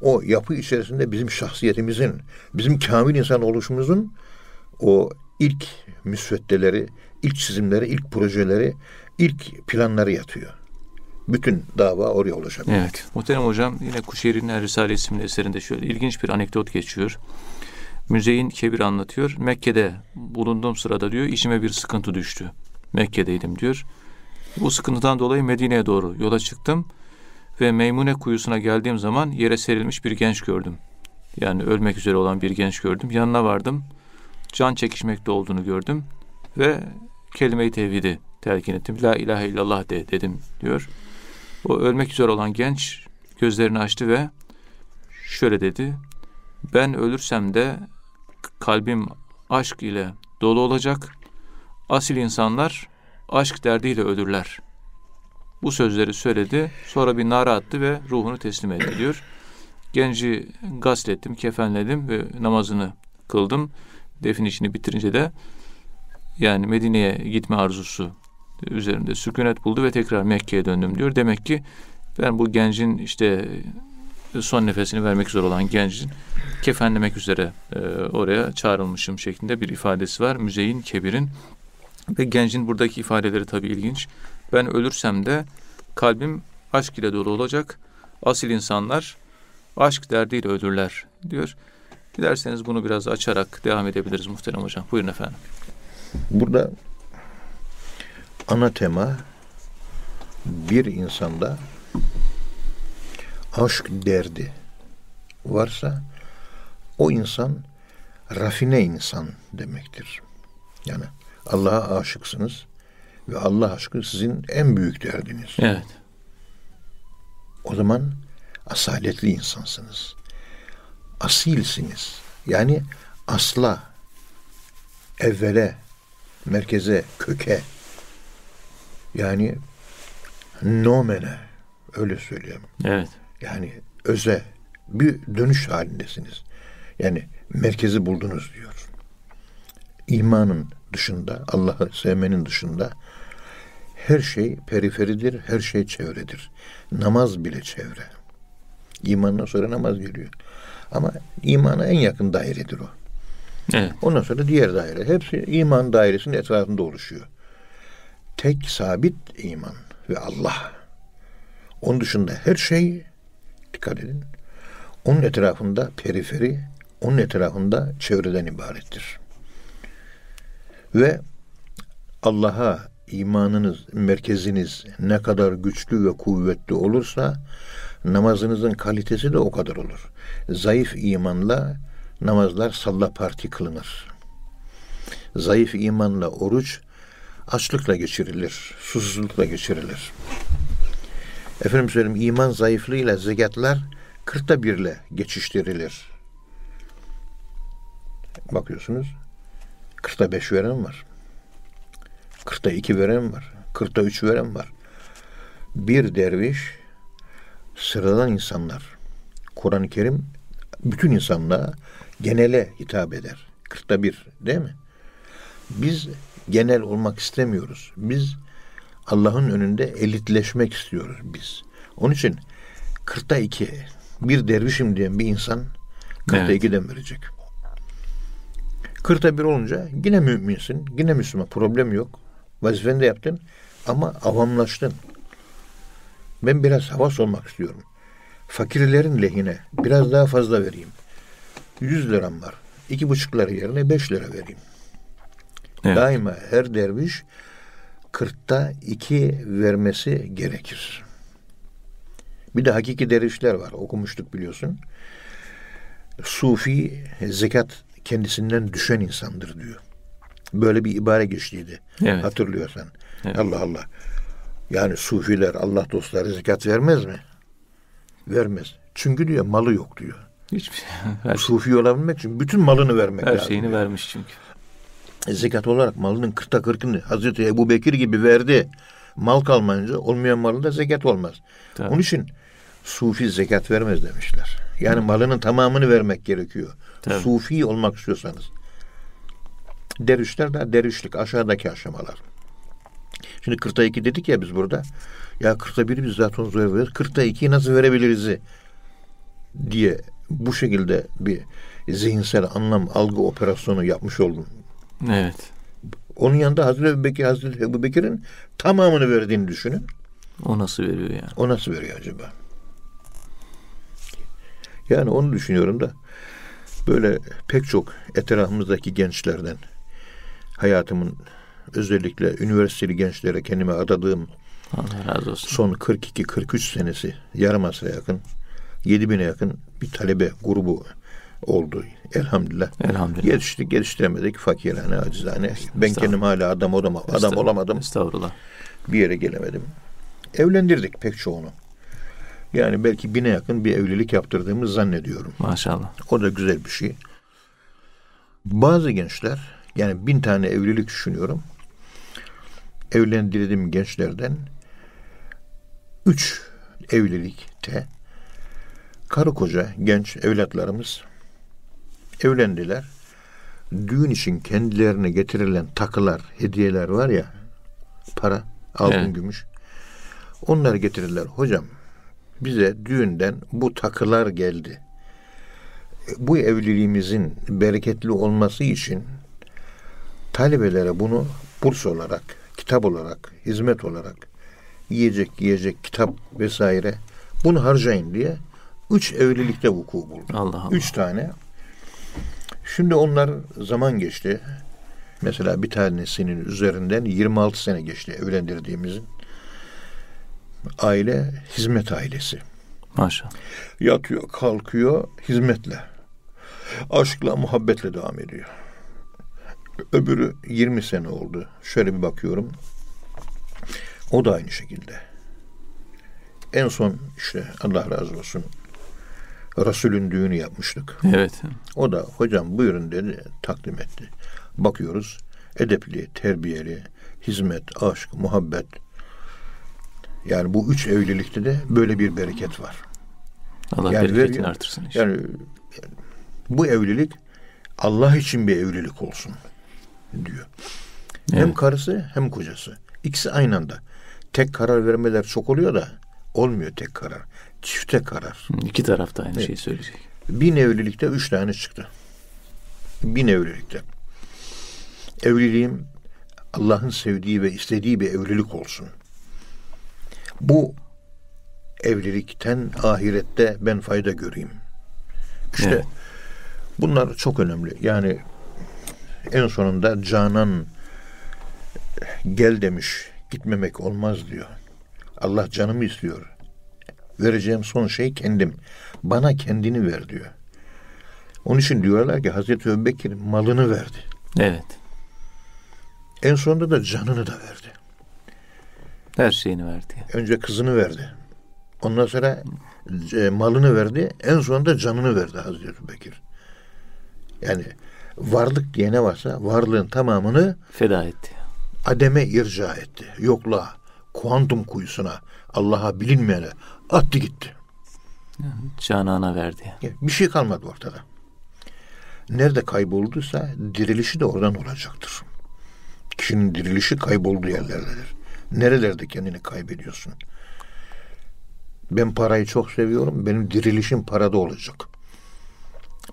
o yapı içerisinde bizim şahsiyetimizin, bizim kamil insan oluşumuzun o ilk müsveddeleri, ilk çizimleri, ilk projeleri, ilk planları yatıyor. Bütün dava oraya olacak. Evet. Muhterem hocam yine Kuşehir'in Risale isimli eserinde şöyle ilginç bir anekdot geçiyor. Müzeyin Kebir anlatıyor. Mekke'de bulunduğum sırada diyor içime bir sıkıntı düştü. Mekke'deydim diyor. Bu sıkıntıdan dolayı Medine'ye doğru yola çıktım ve Meymune kuyusuna geldiğim zaman yere serilmiş bir genç gördüm. Yani ölmek üzere olan bir genç gördüm. Yanına vardım. Can çekişmekte olduğunu gördüm ve kelime-i tevhidi telkin ettim. La ilahe illallah de dedim diyor. O ölmek üzere olan genç gözlerini açtı ve şöyle dedi. Ben ölürsem de kalbim aşk ile dolu olacak. Asil insanlar aşk derdiyle ölürler. Bu sözleri söyledi. Sonra bir nara attı ve ruhunu teslim etti diyor. Genci gaslettim, kefenledim ve namazını kıldım. Defin işini bitirince de yani Medine'ye gitme arzusu üzerinde sükunet buldu ve tekrar Mekke'ye döndüm diyor. Demek ki ben bu gencin işte son nefesini vermek üzere olan gencin kefenlemek üzere e, oraya çağrılmışım şeklinde bir ifadesi var. Müzeyin, kebirin ve gencin buradaki ifadeleri tabii ilginç. Ben ölürsem de kalbim aşk ile dolu olacak. Asil insanlar aşk derdiyle ölürler diyor. Dilerseniz bunu biraz açarak devam edebiliriz muhterem hocam. Buyurun efendim. Burada ana tema bir insanda aşk derdi varsa o insan rafine insan demektir. Yani Allah'a aşıksınız ve Allah aşkı sizin en büyük derdiniz. Evet. O zaman asaletli insansınız. Asilsiniz. Yani asla, evvele, merkeze, köke yani nomene öyle söyleyeyim. Evet. Yani öze bir dönüş halindesiniz. Yani merkezi buldunuz diyor. İmanın dışında, Allah'ı sevmenin dışında her şey periferidir, her şey çevredir. Namaz bile çevre. İmandan sonra namaz geliyor. Ama imana en yakın dairedir o. Evet. Ondan sonra diğer daire. Hepsi iman dairesinin etrafında oluşuyor. Tek sabit iman ve Allah. Onun dışında her şey dikkat edin. Onun etrafında periferi, onun etrafında çevreden ibarettir. Ve Allah'a imanınız, merkeziniz ne kadar güçlü ve kuvvetli olursa namazınızın kalitesi de o kadar olur. Zayıf imanla namazlar salla parti kılınır. Zayıf imanla oruç açlıkla geçirilir, susuzlukla geçirilir. Efendim söyleyeyim iman zayıflığıyla zekatlar kırkta birle geçiştirilir. Bakıyorsunuz kırkta beş veren var. Kırkta iki veren var. Kırkta üç veren var. Bir derviş sıradan insanlar. Kur'an-ı Kerim bütün insanlığa genele hitap eder. Kırkta bir değil mi? Biz genel olmak istemiyoruz. Biz Allah'ın önünde elitleşmek istiyoruz biz. Onun için kırkta iki bir dervişim diyen bir insan kırkta evet. ikiden verecek. Kırkta bir olunca yine müminsin, yine Müslüman. Problem yok. Vazifeni de yaptın ama avamlaştın. Ben biraz havas olmak istiyorum. Fakirlerin lehine biraz daha fazla vereyim. Yüz liram var. İki buçuk lira yerine beş lira vereyim. Evet. Daima her derviş kırkta iki vermesi gerekir. Bir de hakiki dervişler var. Okumuştuk biliyorsun. Sufi zekat kendisinden düşen insandır diyor. Böyle bir ibare geçtiydi. Evet. Hatırlıyorsan. Evet. Allah Allah. Yani sufiler, Allah dostları zekat vermez mi? Vermez. Çünkü diyor malı yok diyor. Hiçbir şey. Her Sufi olabilmek için bütün malını vermek her lazım. Her şeyini diyor. vermiş çünkü. E, zekat olarak malının kırkta kırkını Hazreti Ebu Bekir gibi verdi. Mal kalmayınca olmayan malında zekat olmaz. Tabii. Onun için sufi zekat vermez demişler. Yani Hı. malının tamamını vermek gerekiyor. Tabii. Sufi olmak istiyorsanız. Dervişler de dervişlik aşağıdaki aşamalar. Şimdi 40'ta 2 dedik ya biz burada. Ya 40'ta 1'i biz zaten zor veriyoruz. 40'ta 2'yi nasıl verebiliriz diye bu şekilde bir zihinsel anlam algı operasyonu yapmış oldum. Evet. Onun yanında Hazreti Ebu Bekir, Hazreti Ebu Bekir'in tamamını verdiğini düşünün. O nasıl veriyor yani? O nasıl veriyor acaba? Yani onu düşünüyorum da böyle pek çok etrafımızdaki gençlerden hayatımın özellikle üniversiteli gençlere kendime adadığım Allah razı olsun. son 42-43 senesi yarım asra yakın 7000'e yakın bir talebe grubu oldu. Elhamdülillah. Elhamdülillah. Yetiştik, geliştiremedik. Fakirhane, acizane. Ben kendim hala adam olamadım. Adam olamadım. Estağfurullah. Bir yere gelemedim. Evlendirdik pek çoğunu. Yani belki bine yakın bir evlilik yaptırdığımı zannediyorum. Maşallah. O da güzel bir şey. Bazı gençler, yani bin tane evlilik düşünüyorum. Evlendirdiğim gençlerden üç evlilikte karı koca genç evlatlarımız evlendiler. Düğün için kendilerine getirilen takılar, hediyeler var ya, para, altın, evet. gümüş. Onları getirirler. Hocam bize düğünden bu takılar geldi. Bu evliliğimizin bereketli olması için talebelere bunu burs olarak, kitap olarak, hizmet olarak yiyecek, yiyecek, kitap vesaire bunu harcayın diye üç evlilikte vuku buldu. Allah Allah. Üç tane. Şimdi onlar zaman geçti. Mesela bir tanesinin üzerinden 26 sene geçti evlendirdiğimizin aile hizmet ailesi. Maşallah. Yatıyor, kalkıyor hizmetle. Aşkla, muhabbetle devam ediyor. Öbürü 20 sene oldu. Şöyle bir bakıyorum. O da aynı şekilde. En son işte Allah razı olsun Resul'ün düğünü yapmıştık. Evet. O da hocam buyurun dedi takdim etti. Bakıyoruz edepli, terbiyeli, hizmet, aşk, muhabbet, yani bu üç evlilikte de böyle bir bereket var. Allah yani bereketini artırsın. Işte. Yani, yani bu evlilik Allah için bir evlilik olsun diyor. Evet. Hem karısı hem kocası. İkisi aynı anda. Tek karar vermeler çok oluyor da olmuyor tek karar. Çifte karar. İki taraf da aynı evet. şeyi söyleyecek. Bin evlilikte üç tane çıktı. Bin evlilikte. Evliliğim Allah'ın sevdiği ve istediği bir evlilik olsun bu evlilikten ahirette ben fayda göreyim. İşte evet. bunlar çok önemli. Yani en sonunda Canan gel demiş gitmemek olmaz diyor. Allah canımı istiyor. Vereceğim son şey kendim. Bana kendini ver diyor. Onun için diyorlar ki Hazreti Öbekir malını verdi. Evet. En sonunda da canını da verdi. Her şeyini verdi. Önce kızını verdi. Ondan sonra e, malını verdi. En sonunda canını verdi Hazreti Bekir. Yani varlık diye ne varsa varlığın tamamını feda etti. Ademe irca etti. Yokla, kuantum kuyusuna, Allah'a bilinmeyene attı gitti. Canana verdi. Bir şey kalmadı ortada. Nerede kaybolduysa dirilişi de oradan olacaktır. Kişinin dirilişi kaybolduğu yerlerdedir. Nerelerde kendini kaybediyorsun? Ben parayı çok seviyorum. Benim dirilişim parada olacak.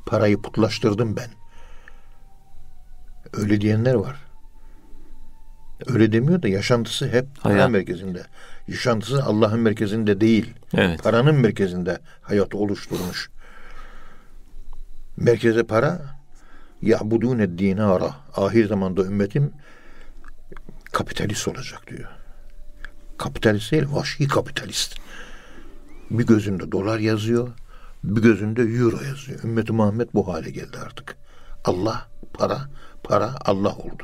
Parayı putlaştırdım ben. Öyle diyenler var. Öyle demiyor da yaşantısı hep para merkezinde. Yaşantısı Allah'ın merkezinde değil. Evet. Paranın merkezinde hayatı oluşturmuş. Merkeze para ya budune dine ara. Ahir zamanda ümmetim kapitalist olacak diyor. Kapitalist değil, vahşi kapitalist. Bir gözünde dolar yazıyor, bir gözünde euro yazıyor. Ümmeti Muhammed bu hale geldi artık. Allah, para, para Allah oldu.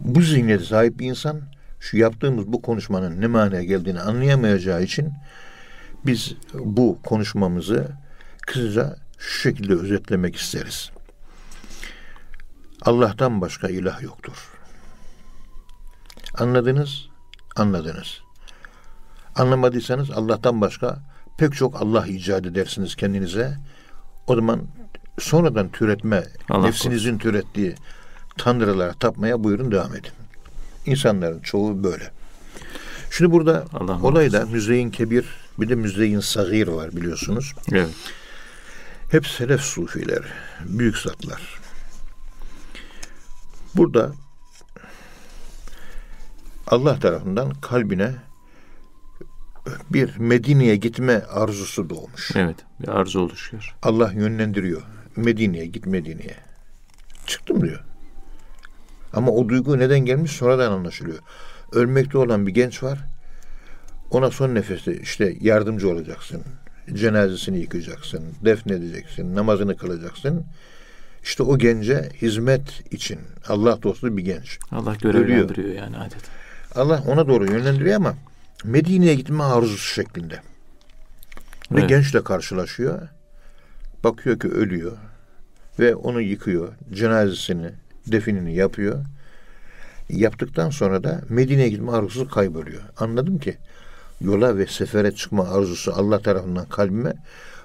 Bu zihniyete sahip bir insan şu yaptığımız bu konuşmanın ne manaya geldiğini anlayamayacağı için biz bu konuşmamızı kısaca şu şekilde özetlemek isteriz. Allah'tan başka ilah yoktur. Anladınız? Anladınız. Anlamadıysanız Allah'tan başka pek çok Allah icat edersiniz kendinize. O zaman sonradan türetme, Allah nefsinizin korusun. türettiği tanrılara tapmaya buyurun devam edin. İnsanların çoğu böyle. Şimdi burada Allah olayda müzeyin kebir bir de müzeyin sagir var biliyorsunuz. Evet. Hep selef sufiler, büyük zatlar. Burada Allah tarafından kalbine bir Medine'ye gitme arzusu doğmuş. Evet, bir arzu oluşuyor. Allah yönlendiriyor. Medine'ye git Medine'ye. Çıktım diyor. Ama o duygu neden gelmiş sonradan anlaşılıyor. Ölmekte olan bir genç var. Ona son nefeste işte yardımcı olacaksın. Cenazesini yıkacaksın, defnedeceksin, namazını kılacaksın. İşte o gence hizmet için Allah dostu bir genç. Allah görevlendiriyor yani adet. Allah ona doğru yönlendiriyor ama Medine'ye gitme arzusu şeklinde. Ve evet. gençle karşılaşıyor. Bakıyor ki ölüyor. Ve onu yıkıyor. Cenazesini, definini yapıyor. Yaptıktan sonra da Medine'ye gitme arzusu kayboluyor. Anladım ki yola ve sefere çıkma arzusu Allah tarafından kalbime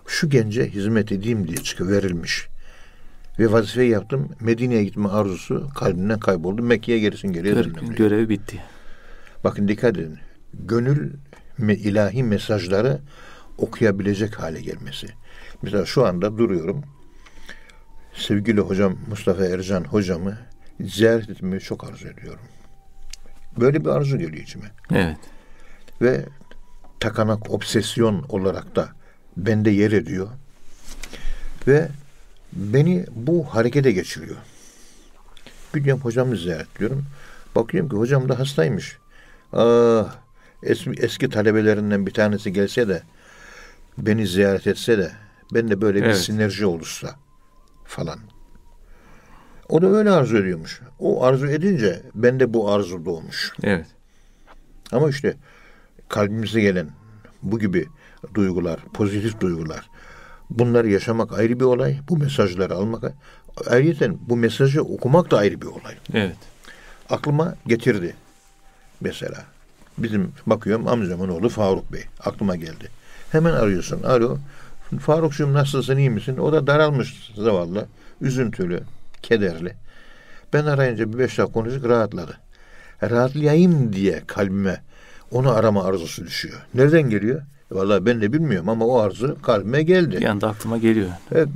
şu gence hizmet edeyim diye çıkı verilmiş. Ve vazifeyi yaptım. Medine'ye gitme arzusu kalbimden kayboldu. Mekke'ye gerisin geriye Gör, Görevi bitti. Bakın dikkat edin. Gönül me, ilahi mesajları okuyabilecek hale gelmesi. Mesela şu anda duruyorum. Sevgili hocam Mustafa Ercan hocamı ziyaret etmeyi çok arzu ediyorum. Böyle bir arzu geliyor içime. Evet. Ve takanak obsesyon olarak da bende yer ediyor. Ve beni bu harekete geçiriyor. Gidiyorum hocamı ziyaret ediyorum. Bakıyorum ki hocam da hastaymış. Ah, eski, eski talebelerinden bir tanesi gelse de beni ziyaret etse de ben de böyle bir evet. sinerji olursa falan. O da öyle arzu ediyormuş. O arzu edince ben de bu arzu doğmuş. Evet. Ama işte kalbimize gelen bu gibi duygular, pozitif duygular, bunları yaşamak ayrı bir olay. Bu mesajları almak ayrıca bu mesajı okumak da ayrı bir olay. Evet. Aklıma getirdi mesela. Bizim bakıyorum amcamın oğlu Faruk Bey. Aklıma geldi. Hemen arıyorsun. Alo. Faruk'cum nasılsın iyi misin? O da daralmış zavallı. Üzüntülü, kederli. Ben arayınca bir beş dakika konuştuk rahatladı. Rahatlayayım diye kalbime onu arama arzusu düşüyor. Nereden geliyor? Vallahi ben de bilmiyorum ama o arzu kalbime geldi. Bir anda aklıma geliyor. Evet,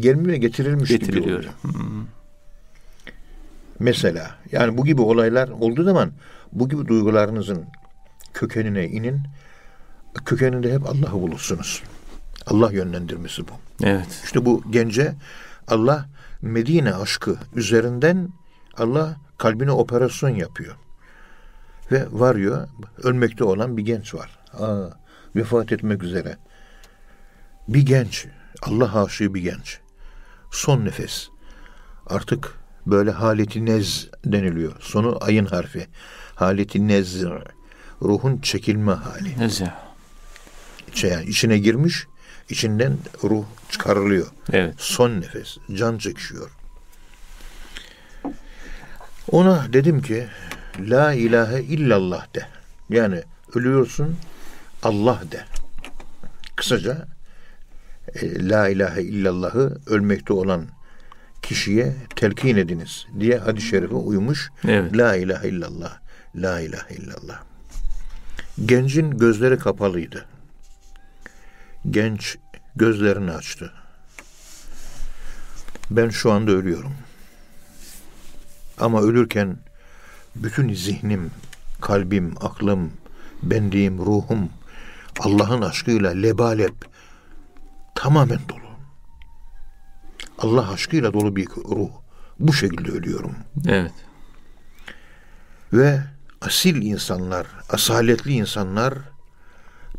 gelmiyor getirilmiş Getiriliyor. gibi oluyor. Hmm. Mesela yani bu gibi olaylar olduğu zaman bu gibi duygularınızın kökenine inin. Kökeninde hep Allah'ı bulursunuz. Allah yönlendirmesi bu. Evet. İşte bu gence Allah Medine aşkı üzerinden Allah kalbine operasyon yapıyor. Ve varıyor ölmekte olan bir genç var. Aa, vefat etmek üzere. Bir genç, Allah aşığı bir genç. Son nefes. Artık böyle haleti nez deniliyor. Sonu ayın harfi. Haleti nez. Ruhun çekilme hali. Neze. Yani içine girmiş, içinden ruh çıkarılıyor. Evet. Son nefes. Can çekişiyor. Ona dedim ki La ilahe illallah de. Yani ölüyorsun Allah de. Kısaca e, La ilahe illallahı ölmekte olan kişiye telkin ediniz diye hadis-i şerife uymuş. Evet. La ilahe illallah. La ilahe illallah. Gencin gözleri kapalıydı. Genç gözlerini açtı. Ben şu anda ölüyorum. Ama ölürken bütün zihnim, kalbim, aklım, benliğim, ruhum Allah'ın aşkıyla lebalep tamamen dolu. Allah aşkıyla dolu bir ruh. Bu şekilde ölüyorum. Evet. Ve asil insanlar, asaletli insanlar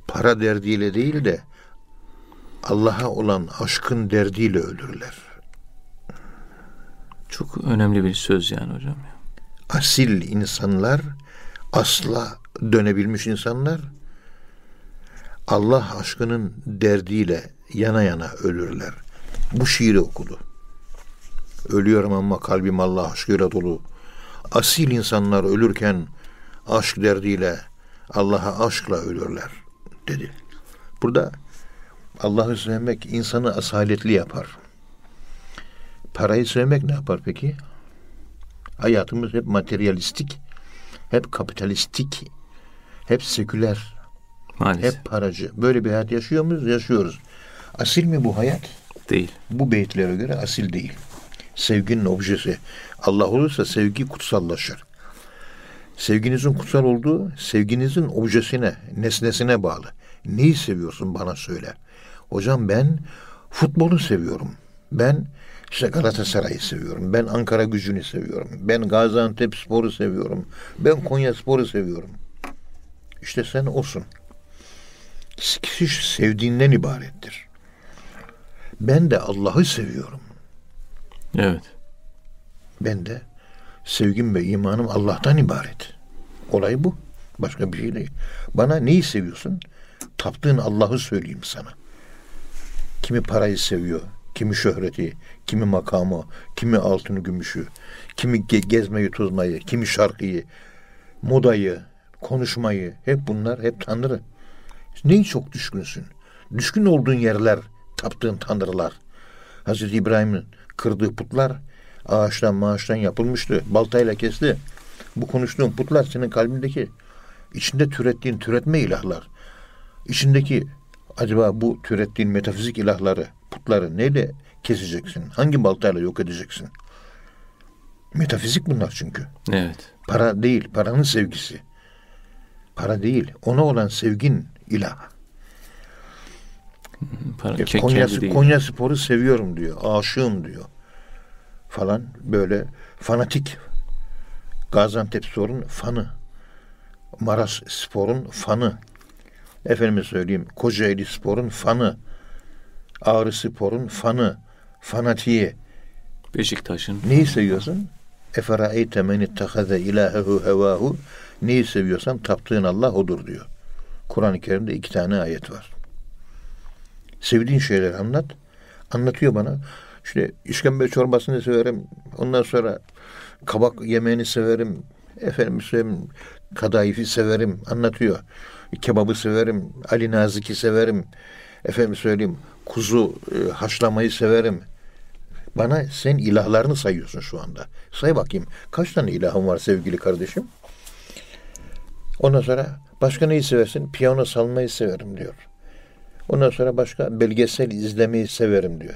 para derdiyle değil de Allah'a olan aşkın derdiyle ölürler. Çok önemli bir söz yani hocam. Asil insanlar, asla dönebilmiş insanlar Allah aşkının derdiyle yana yana ölürler. Bu şiiri okudu. Ölüyorum ama kalbim Allah aşkıyla dolu. Asil insanlar ölürken aşk derdiyle Allah'a aşkla ölürler dedi. Burada Allah'ı sevmek insanı asaletli yapar. Parayı sevmek ne yapar peki? Hayatımız hep materyalistik, hep kapitalistik, hep seküler, Maalesef. hep paracı. Böyle bir hayat yaşıyor muyuz? Yaşıyoruz. Asil mi bu hayat? Değil. Bu beyitlere göre asil değil. Sevginin objesi Allah olursa sevgi kutsallaşır. Sevginizin kutsal olduğu sevginizin objesine, nesnesine bağlı. Neyi seviyorsun bana söyle. Hocam ben futbolu seviyorum. Ben işte Galatasaray'ı seviyorum. Ben Ankara gücünü seviyorum. Ben Gaziantep sporu seviyorum. Ben Konya sporu seviyorum. İşte sen olsun. Kişi sevdiğinden ibarettir. Ben de Allah'ı seviyorum. Evet. Ben de sevgim ve imanım Allah'tan ibaret. Olay bu. Başka bir şey değil. Bana neyi seviyorsun? Taptığın Allah'ı söyleyeyim sana. Kimi parayı seviyor, kimi şöhreti, kimi makamı, kimi altını gümüşü, kimi ge- gezmeyi tozmayı, kimi şarkıyı, modayı, konuşmayı, hep bunlar hep Tanrı. Neyi çok düşkünsün? Düşkün olduğun yerler, taptığın tanrılar. Hazreti İbrahim'in kırdığı putlar ağaçtan maaştan yapılmıştı. Baltayla kesti. Bu konuştuğun putlar senin kalbindeki içinde türettiğin türetme ilahlar. İçindeki acaba bu türettiğin metafizik ilahları, putları neyle keseceksin? Hangi baltayla yok edeceksin? Metafizik bunlar çünkü. Evet. Para değil, paranın sevgisi. Para değil, ona olan sevgin ilah. Para, E, Konya. Konya Spor'u seviyorum diyor. Aşığım diyor. Falan böyle fanatik. Gaziantep Spor'un fanı. Maras Spor'un fanı. Efendime söyleyeyim Kocaeli Spor'un fanı. Ağrı Spor'un fanı. Fanatiği. Beşiktaş'ın. Neyi seviyorsun? Eferaeyte men ittehaze ilahehu hevahu. Neyi seviyorsan taptığın Allah odur diyor. Kur'an-ı Kerim'de iki tane ayet var. Sevdiğin şeyleri anlat. Anlatıyor bana. İşte işkembe çorbasını severim. Ondan sonra kabak yemeğini severim. Efendim söyleyeyim kadayıfı severim. Anlatıyor. Kebabı severim. Ali Nazik'i severim. Efendim söyleyeyim kuzu e, haşlamayı severim. Bana sen ilahlarını sayıyorsun şu anda. Say bakayım. Kaç tane ilahın var sevgili kardeşim? Ondan sonra başka neyi seversin? Piyano salmayı severim diyor. Ondan sonra başka belgesel izlemeyi severim diyor.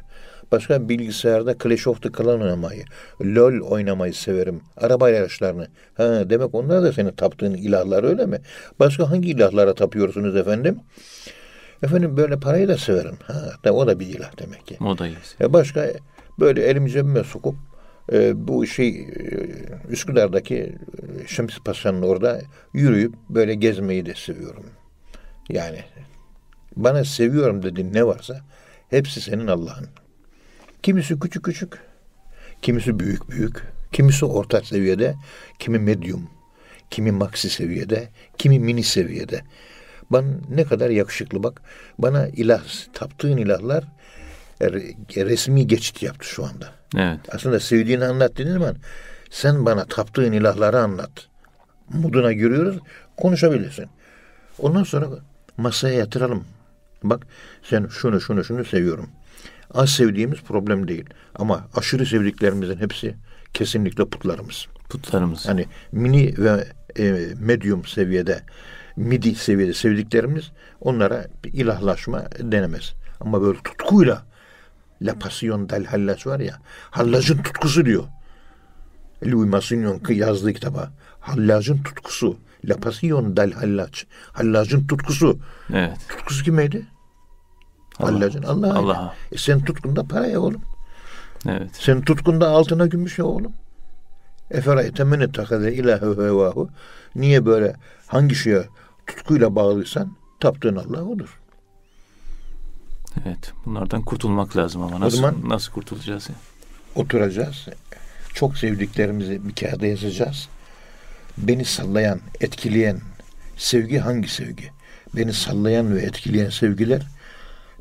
Başka bilgisayarda Clash of the Clan oynamayı, LOL oynamayı severim. Araba yarışlarını. Ha, demek onlar da senin taptığın ilahlar öyle mi? Başka hangi ilahlara tapıyorsunuz efendim? Efendim böyle parayı da severim. Ha, de, o da bir ilah demek ki. Modayız. E başka böyle elimi cebime sokup e, bu şey e, Üsküdar'daki e, Şems Paşa'nın orada yürüyüp böyle gezmeyi de seviyorum. Yani bana seviyorum dediğin ne varsa hepsi senin Allah'ın. Kimisi küçük küçük, kimisi büyük büyük, kimisi orta seviyede, kimi medium, kimi maxi seviyede, kimi mini seviyede. Bana ne kadar yakışıklı bak. Bana ilah, taptığın ilahlar e, resmi geçit yaptı şu anda. Evet. Aslında sevdiğini anlat dediğin zaman sen bana taptığın ilahları anlat. Moduna giriyoruz, konuşabilirsin. Ondan sonra masaya yatıralım. Bak sen şunu şunu şunu seviyorum. Az sevdiğimiz problem değil. Ama aşırı sevdiklerimizin hepsi kesinlikle putlarımız. Putlarımız. Hani mini ve e, medium seviyede, midi seviyede sevdiklerimiz onlara bir ilahlaşma denemez. Ama böyle tutkuyla La Passion del Hallaç var ya, Hallacın tutkusu diyor. Louis Massignon yazdığı kitaba. Hallacın tutkusu. La Passion del Hallaç. Hallacın tutkusu. Evet. Tutkusu kimeydi? Allah. Hallacın Allah'a. Allah'a. E sen tutkunda para ya oğlum. Evet. Sen tutkunda altına gümüş ya oğlum. Efera temene takade ilahü hevahu. Niye böyle hangi şeye tutkuyla bağlıysan taptığın Allah odur. Evet. Bunlardan kurtulmak lazım ama nasıl, zaman- nasıl kurtulacağız? ya? Oturacağız. Çok sevdiklerimizi bir kağıda yazacağız. Beni sallayan, etkileyen sevgi hangi sevgi? Beni sallayan ve etkileyen sevgiler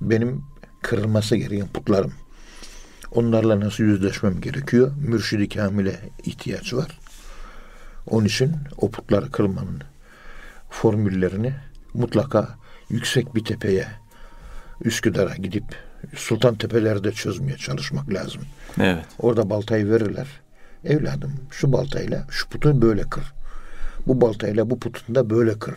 benim kırılması gereken putlarım. Onlarla nasıl yüzleşmem gerekiyor? Mürşidi kamile ihtiyaç var. Onun için o putları kırmanın formüllerini mutlaka yüksek bir tepeye, Üsküdar'a gidip Sultan Tepeler'de çözmeye çalışmak lazım. Evet. Orada baltayı verirler. Evladım şu baltayla şu putu böyle kır. Bu baltayla bu putunu da böyle kır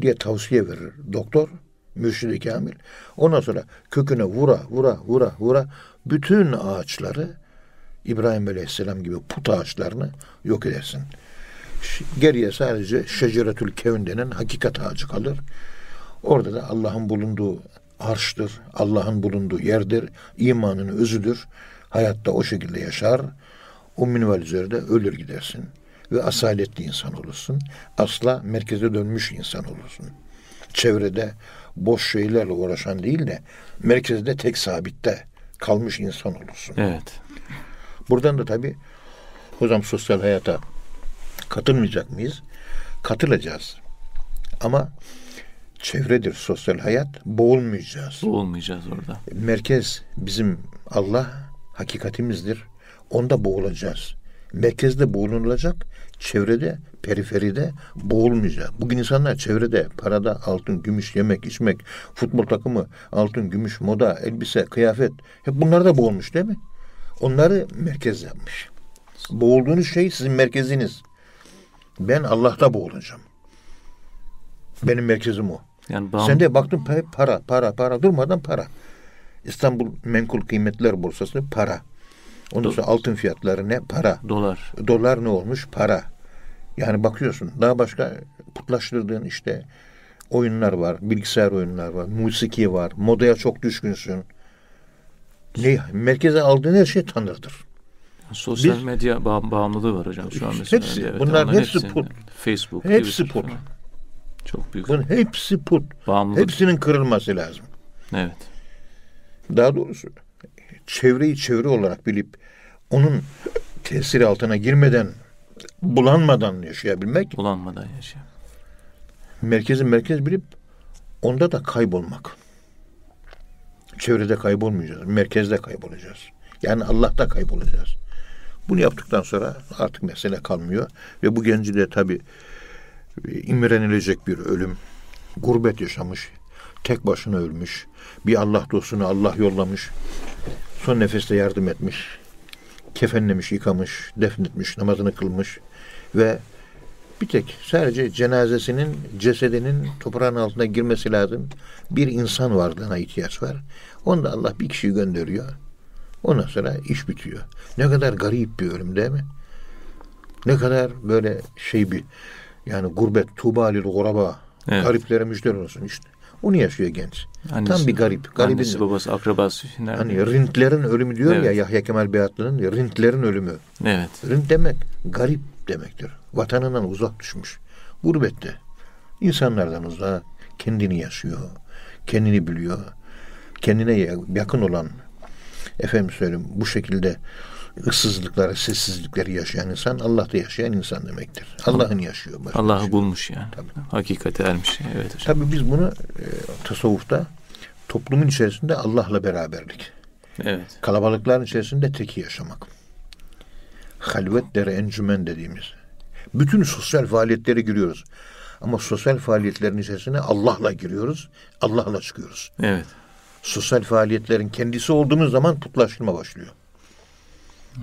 diye tavsiye verir doktor, mürşidi kamil. Ondan sonra köküne vura vura vura vura bütün ağaçları İbrahim Aleyhisselam gibi put ağaçlarını yok edersin. Geriye sadece şeceretül kevn denen hakikat ağacı kalır. Orada da Allah'ın bulunduğu arştır, Allah'ın bulunduğu yerdir, imanın özüdür. Hayatta o şekilde yaşar. O minval üzerinde ölür gidersin. Ve asaletli insan olursun. Asla merkeze dönmüş insan olursun. Çevrede boş şeylerle uğraşan değil de merkezde tek sabitte kalmış insan olursun. Evet. Buradan da tabii hocam sosyal hayata katılmayacak mıyız? Katılacağız. Ama çevredir sosyal hayat. Boğulmayacağız. Olmayacağız orada. Merkez bizim Allah hakikatimizdir. Onda boğulacağız. Merkezde boğulunulacak, çevrede, periferide boğulmayacak. Bugün insanlar çevrede, parada, altın, gümüş, yemek, içmek, futbol takımı, altın, gümüş, moda, elbise, kıyafet hep bunlarda boğulmuş değil mi? Onları merkez yapmış. Boğulduğunuz şey sizin merkeziniz. Ben Allah'ta boğulacağım. Benim merkezim o. Yani bağım, Sen de baktın pa- para, para, para durmadan para. İstanbul Menkul Kıymetler Borsası para. Ondan sonra altın fiyatları ne? Para. dolar. Dolar ne olmuş? Para. Yani bakıyorsun daha başka putlaştırdığın işte oyunlar var, bilgisayar oyunlar var, musiki var, modaya çok düşkünsün. Ne, merkeze aldığın her şey Tanrı'dır. Sosyal Biz- medya bağ- bağımlılığı var hocam şu an Hepsi, mesela. bunların onların hepsi put. Facebook, Hepsi Twitter put. falan. Çok büyük Bunun hepsi put. bağımlılık. Hepsinin kırılması lazım. Evet. Daha doğrusu çevreyi çevre olarak bilip onun tesiri altına girmeden bulanmadan yaşayabilmek, Bulanmadan yaşayan. merkezi merkez bilip onda da kaybolmak. Çevrede kaybolmayacağız, merkezde kaybolacağız. Yani Allah'ta kaybolacağız. Bunu yaptıktan sonra artık mesele kalmıyor ve bu genci de tabii e, imrenilecek bir ölüm, gurbet yaşamış, tek başına ölmüş, bir Allah dostunu Allah yollamış, son nefeste yardım etmiş, kefenlemiş, yıkamış, defnetmiş, namazını kılmış ve bir tek sadece cenazesinin, cesedinin toprağın altına girmesi lazım. Bir insan varlığına ihtiyaç var. Onda Allah bir kişiyi gönderiyor. Ondan sonra iş bitiyor. Ne kadar garip bir ölüm değil mi? Ne kadar böyle şey bir yani gurbet, tubalil guraba, Evet. gariplere müjdeler olsun işte. Onu yaşıyor genç. Annesi- Tam bir garip. Garibin, Annesi, babası, akrabası. Nerede? hani rintlerin ölümü diyor ya Evet. Yahya Kemal Beyatlı'nın rintlerin ölümü. Evet. Rint demek garip demektir. Vatanından uzak düşmüş. Gurbette. İnsanlardan uzak. Kendini yaşıyor. Kendini biliyor. Kendine yakın olan efendim söyleyeyim bu şekilde ıssızlıkları, sessizlikleri yaşayan insan Allah'ta yaşayan insan demektir. Allah'ın yaşıyor. Allah'ı şey. bulmuş yani. Tabii. Hakikate ermiş. Evet hocam. Tabii biz bunu e, tasavvufta toplumun içerisinde Allah'la beraberlik. Evet. Kalabalıkların içerisinde teki yaşamak. Halvet dere encümen dediğimiz. Bütün sosyal faaliyetlere giriyoruz. Ama sosyal faaliyetlerin içerisine Allah'la giriyoruz. Allah'la çıkıyoruz. Evet. Sosyal faaliyetlerin kendisi olduğumuz zaman putlaştırma başlıyor.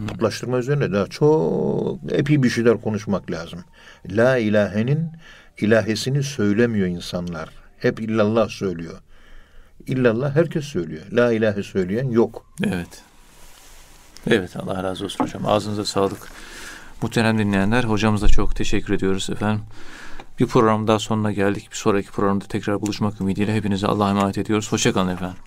Putlaştırma üzerine daha çok epey bir şeyler konuşmak lazım. La ilahenin ilahesini söylemiyor insanlar. Hep illallah söylüyor. İllallah herkes söylüyor. La ilahe söyleyen yok. Evet. Evet Allah razı olsun hocam. Ağzınıza sağlık. Muhterem dinleyenler hocamıza çok teşekkür ediyoruz efendim. Bir program daha sonuna geldik. Bir sonraki programda tekrar buluşmak ümidiyle hepinize Allah'a emanet ediyoruz. Hoşçakalın efendim.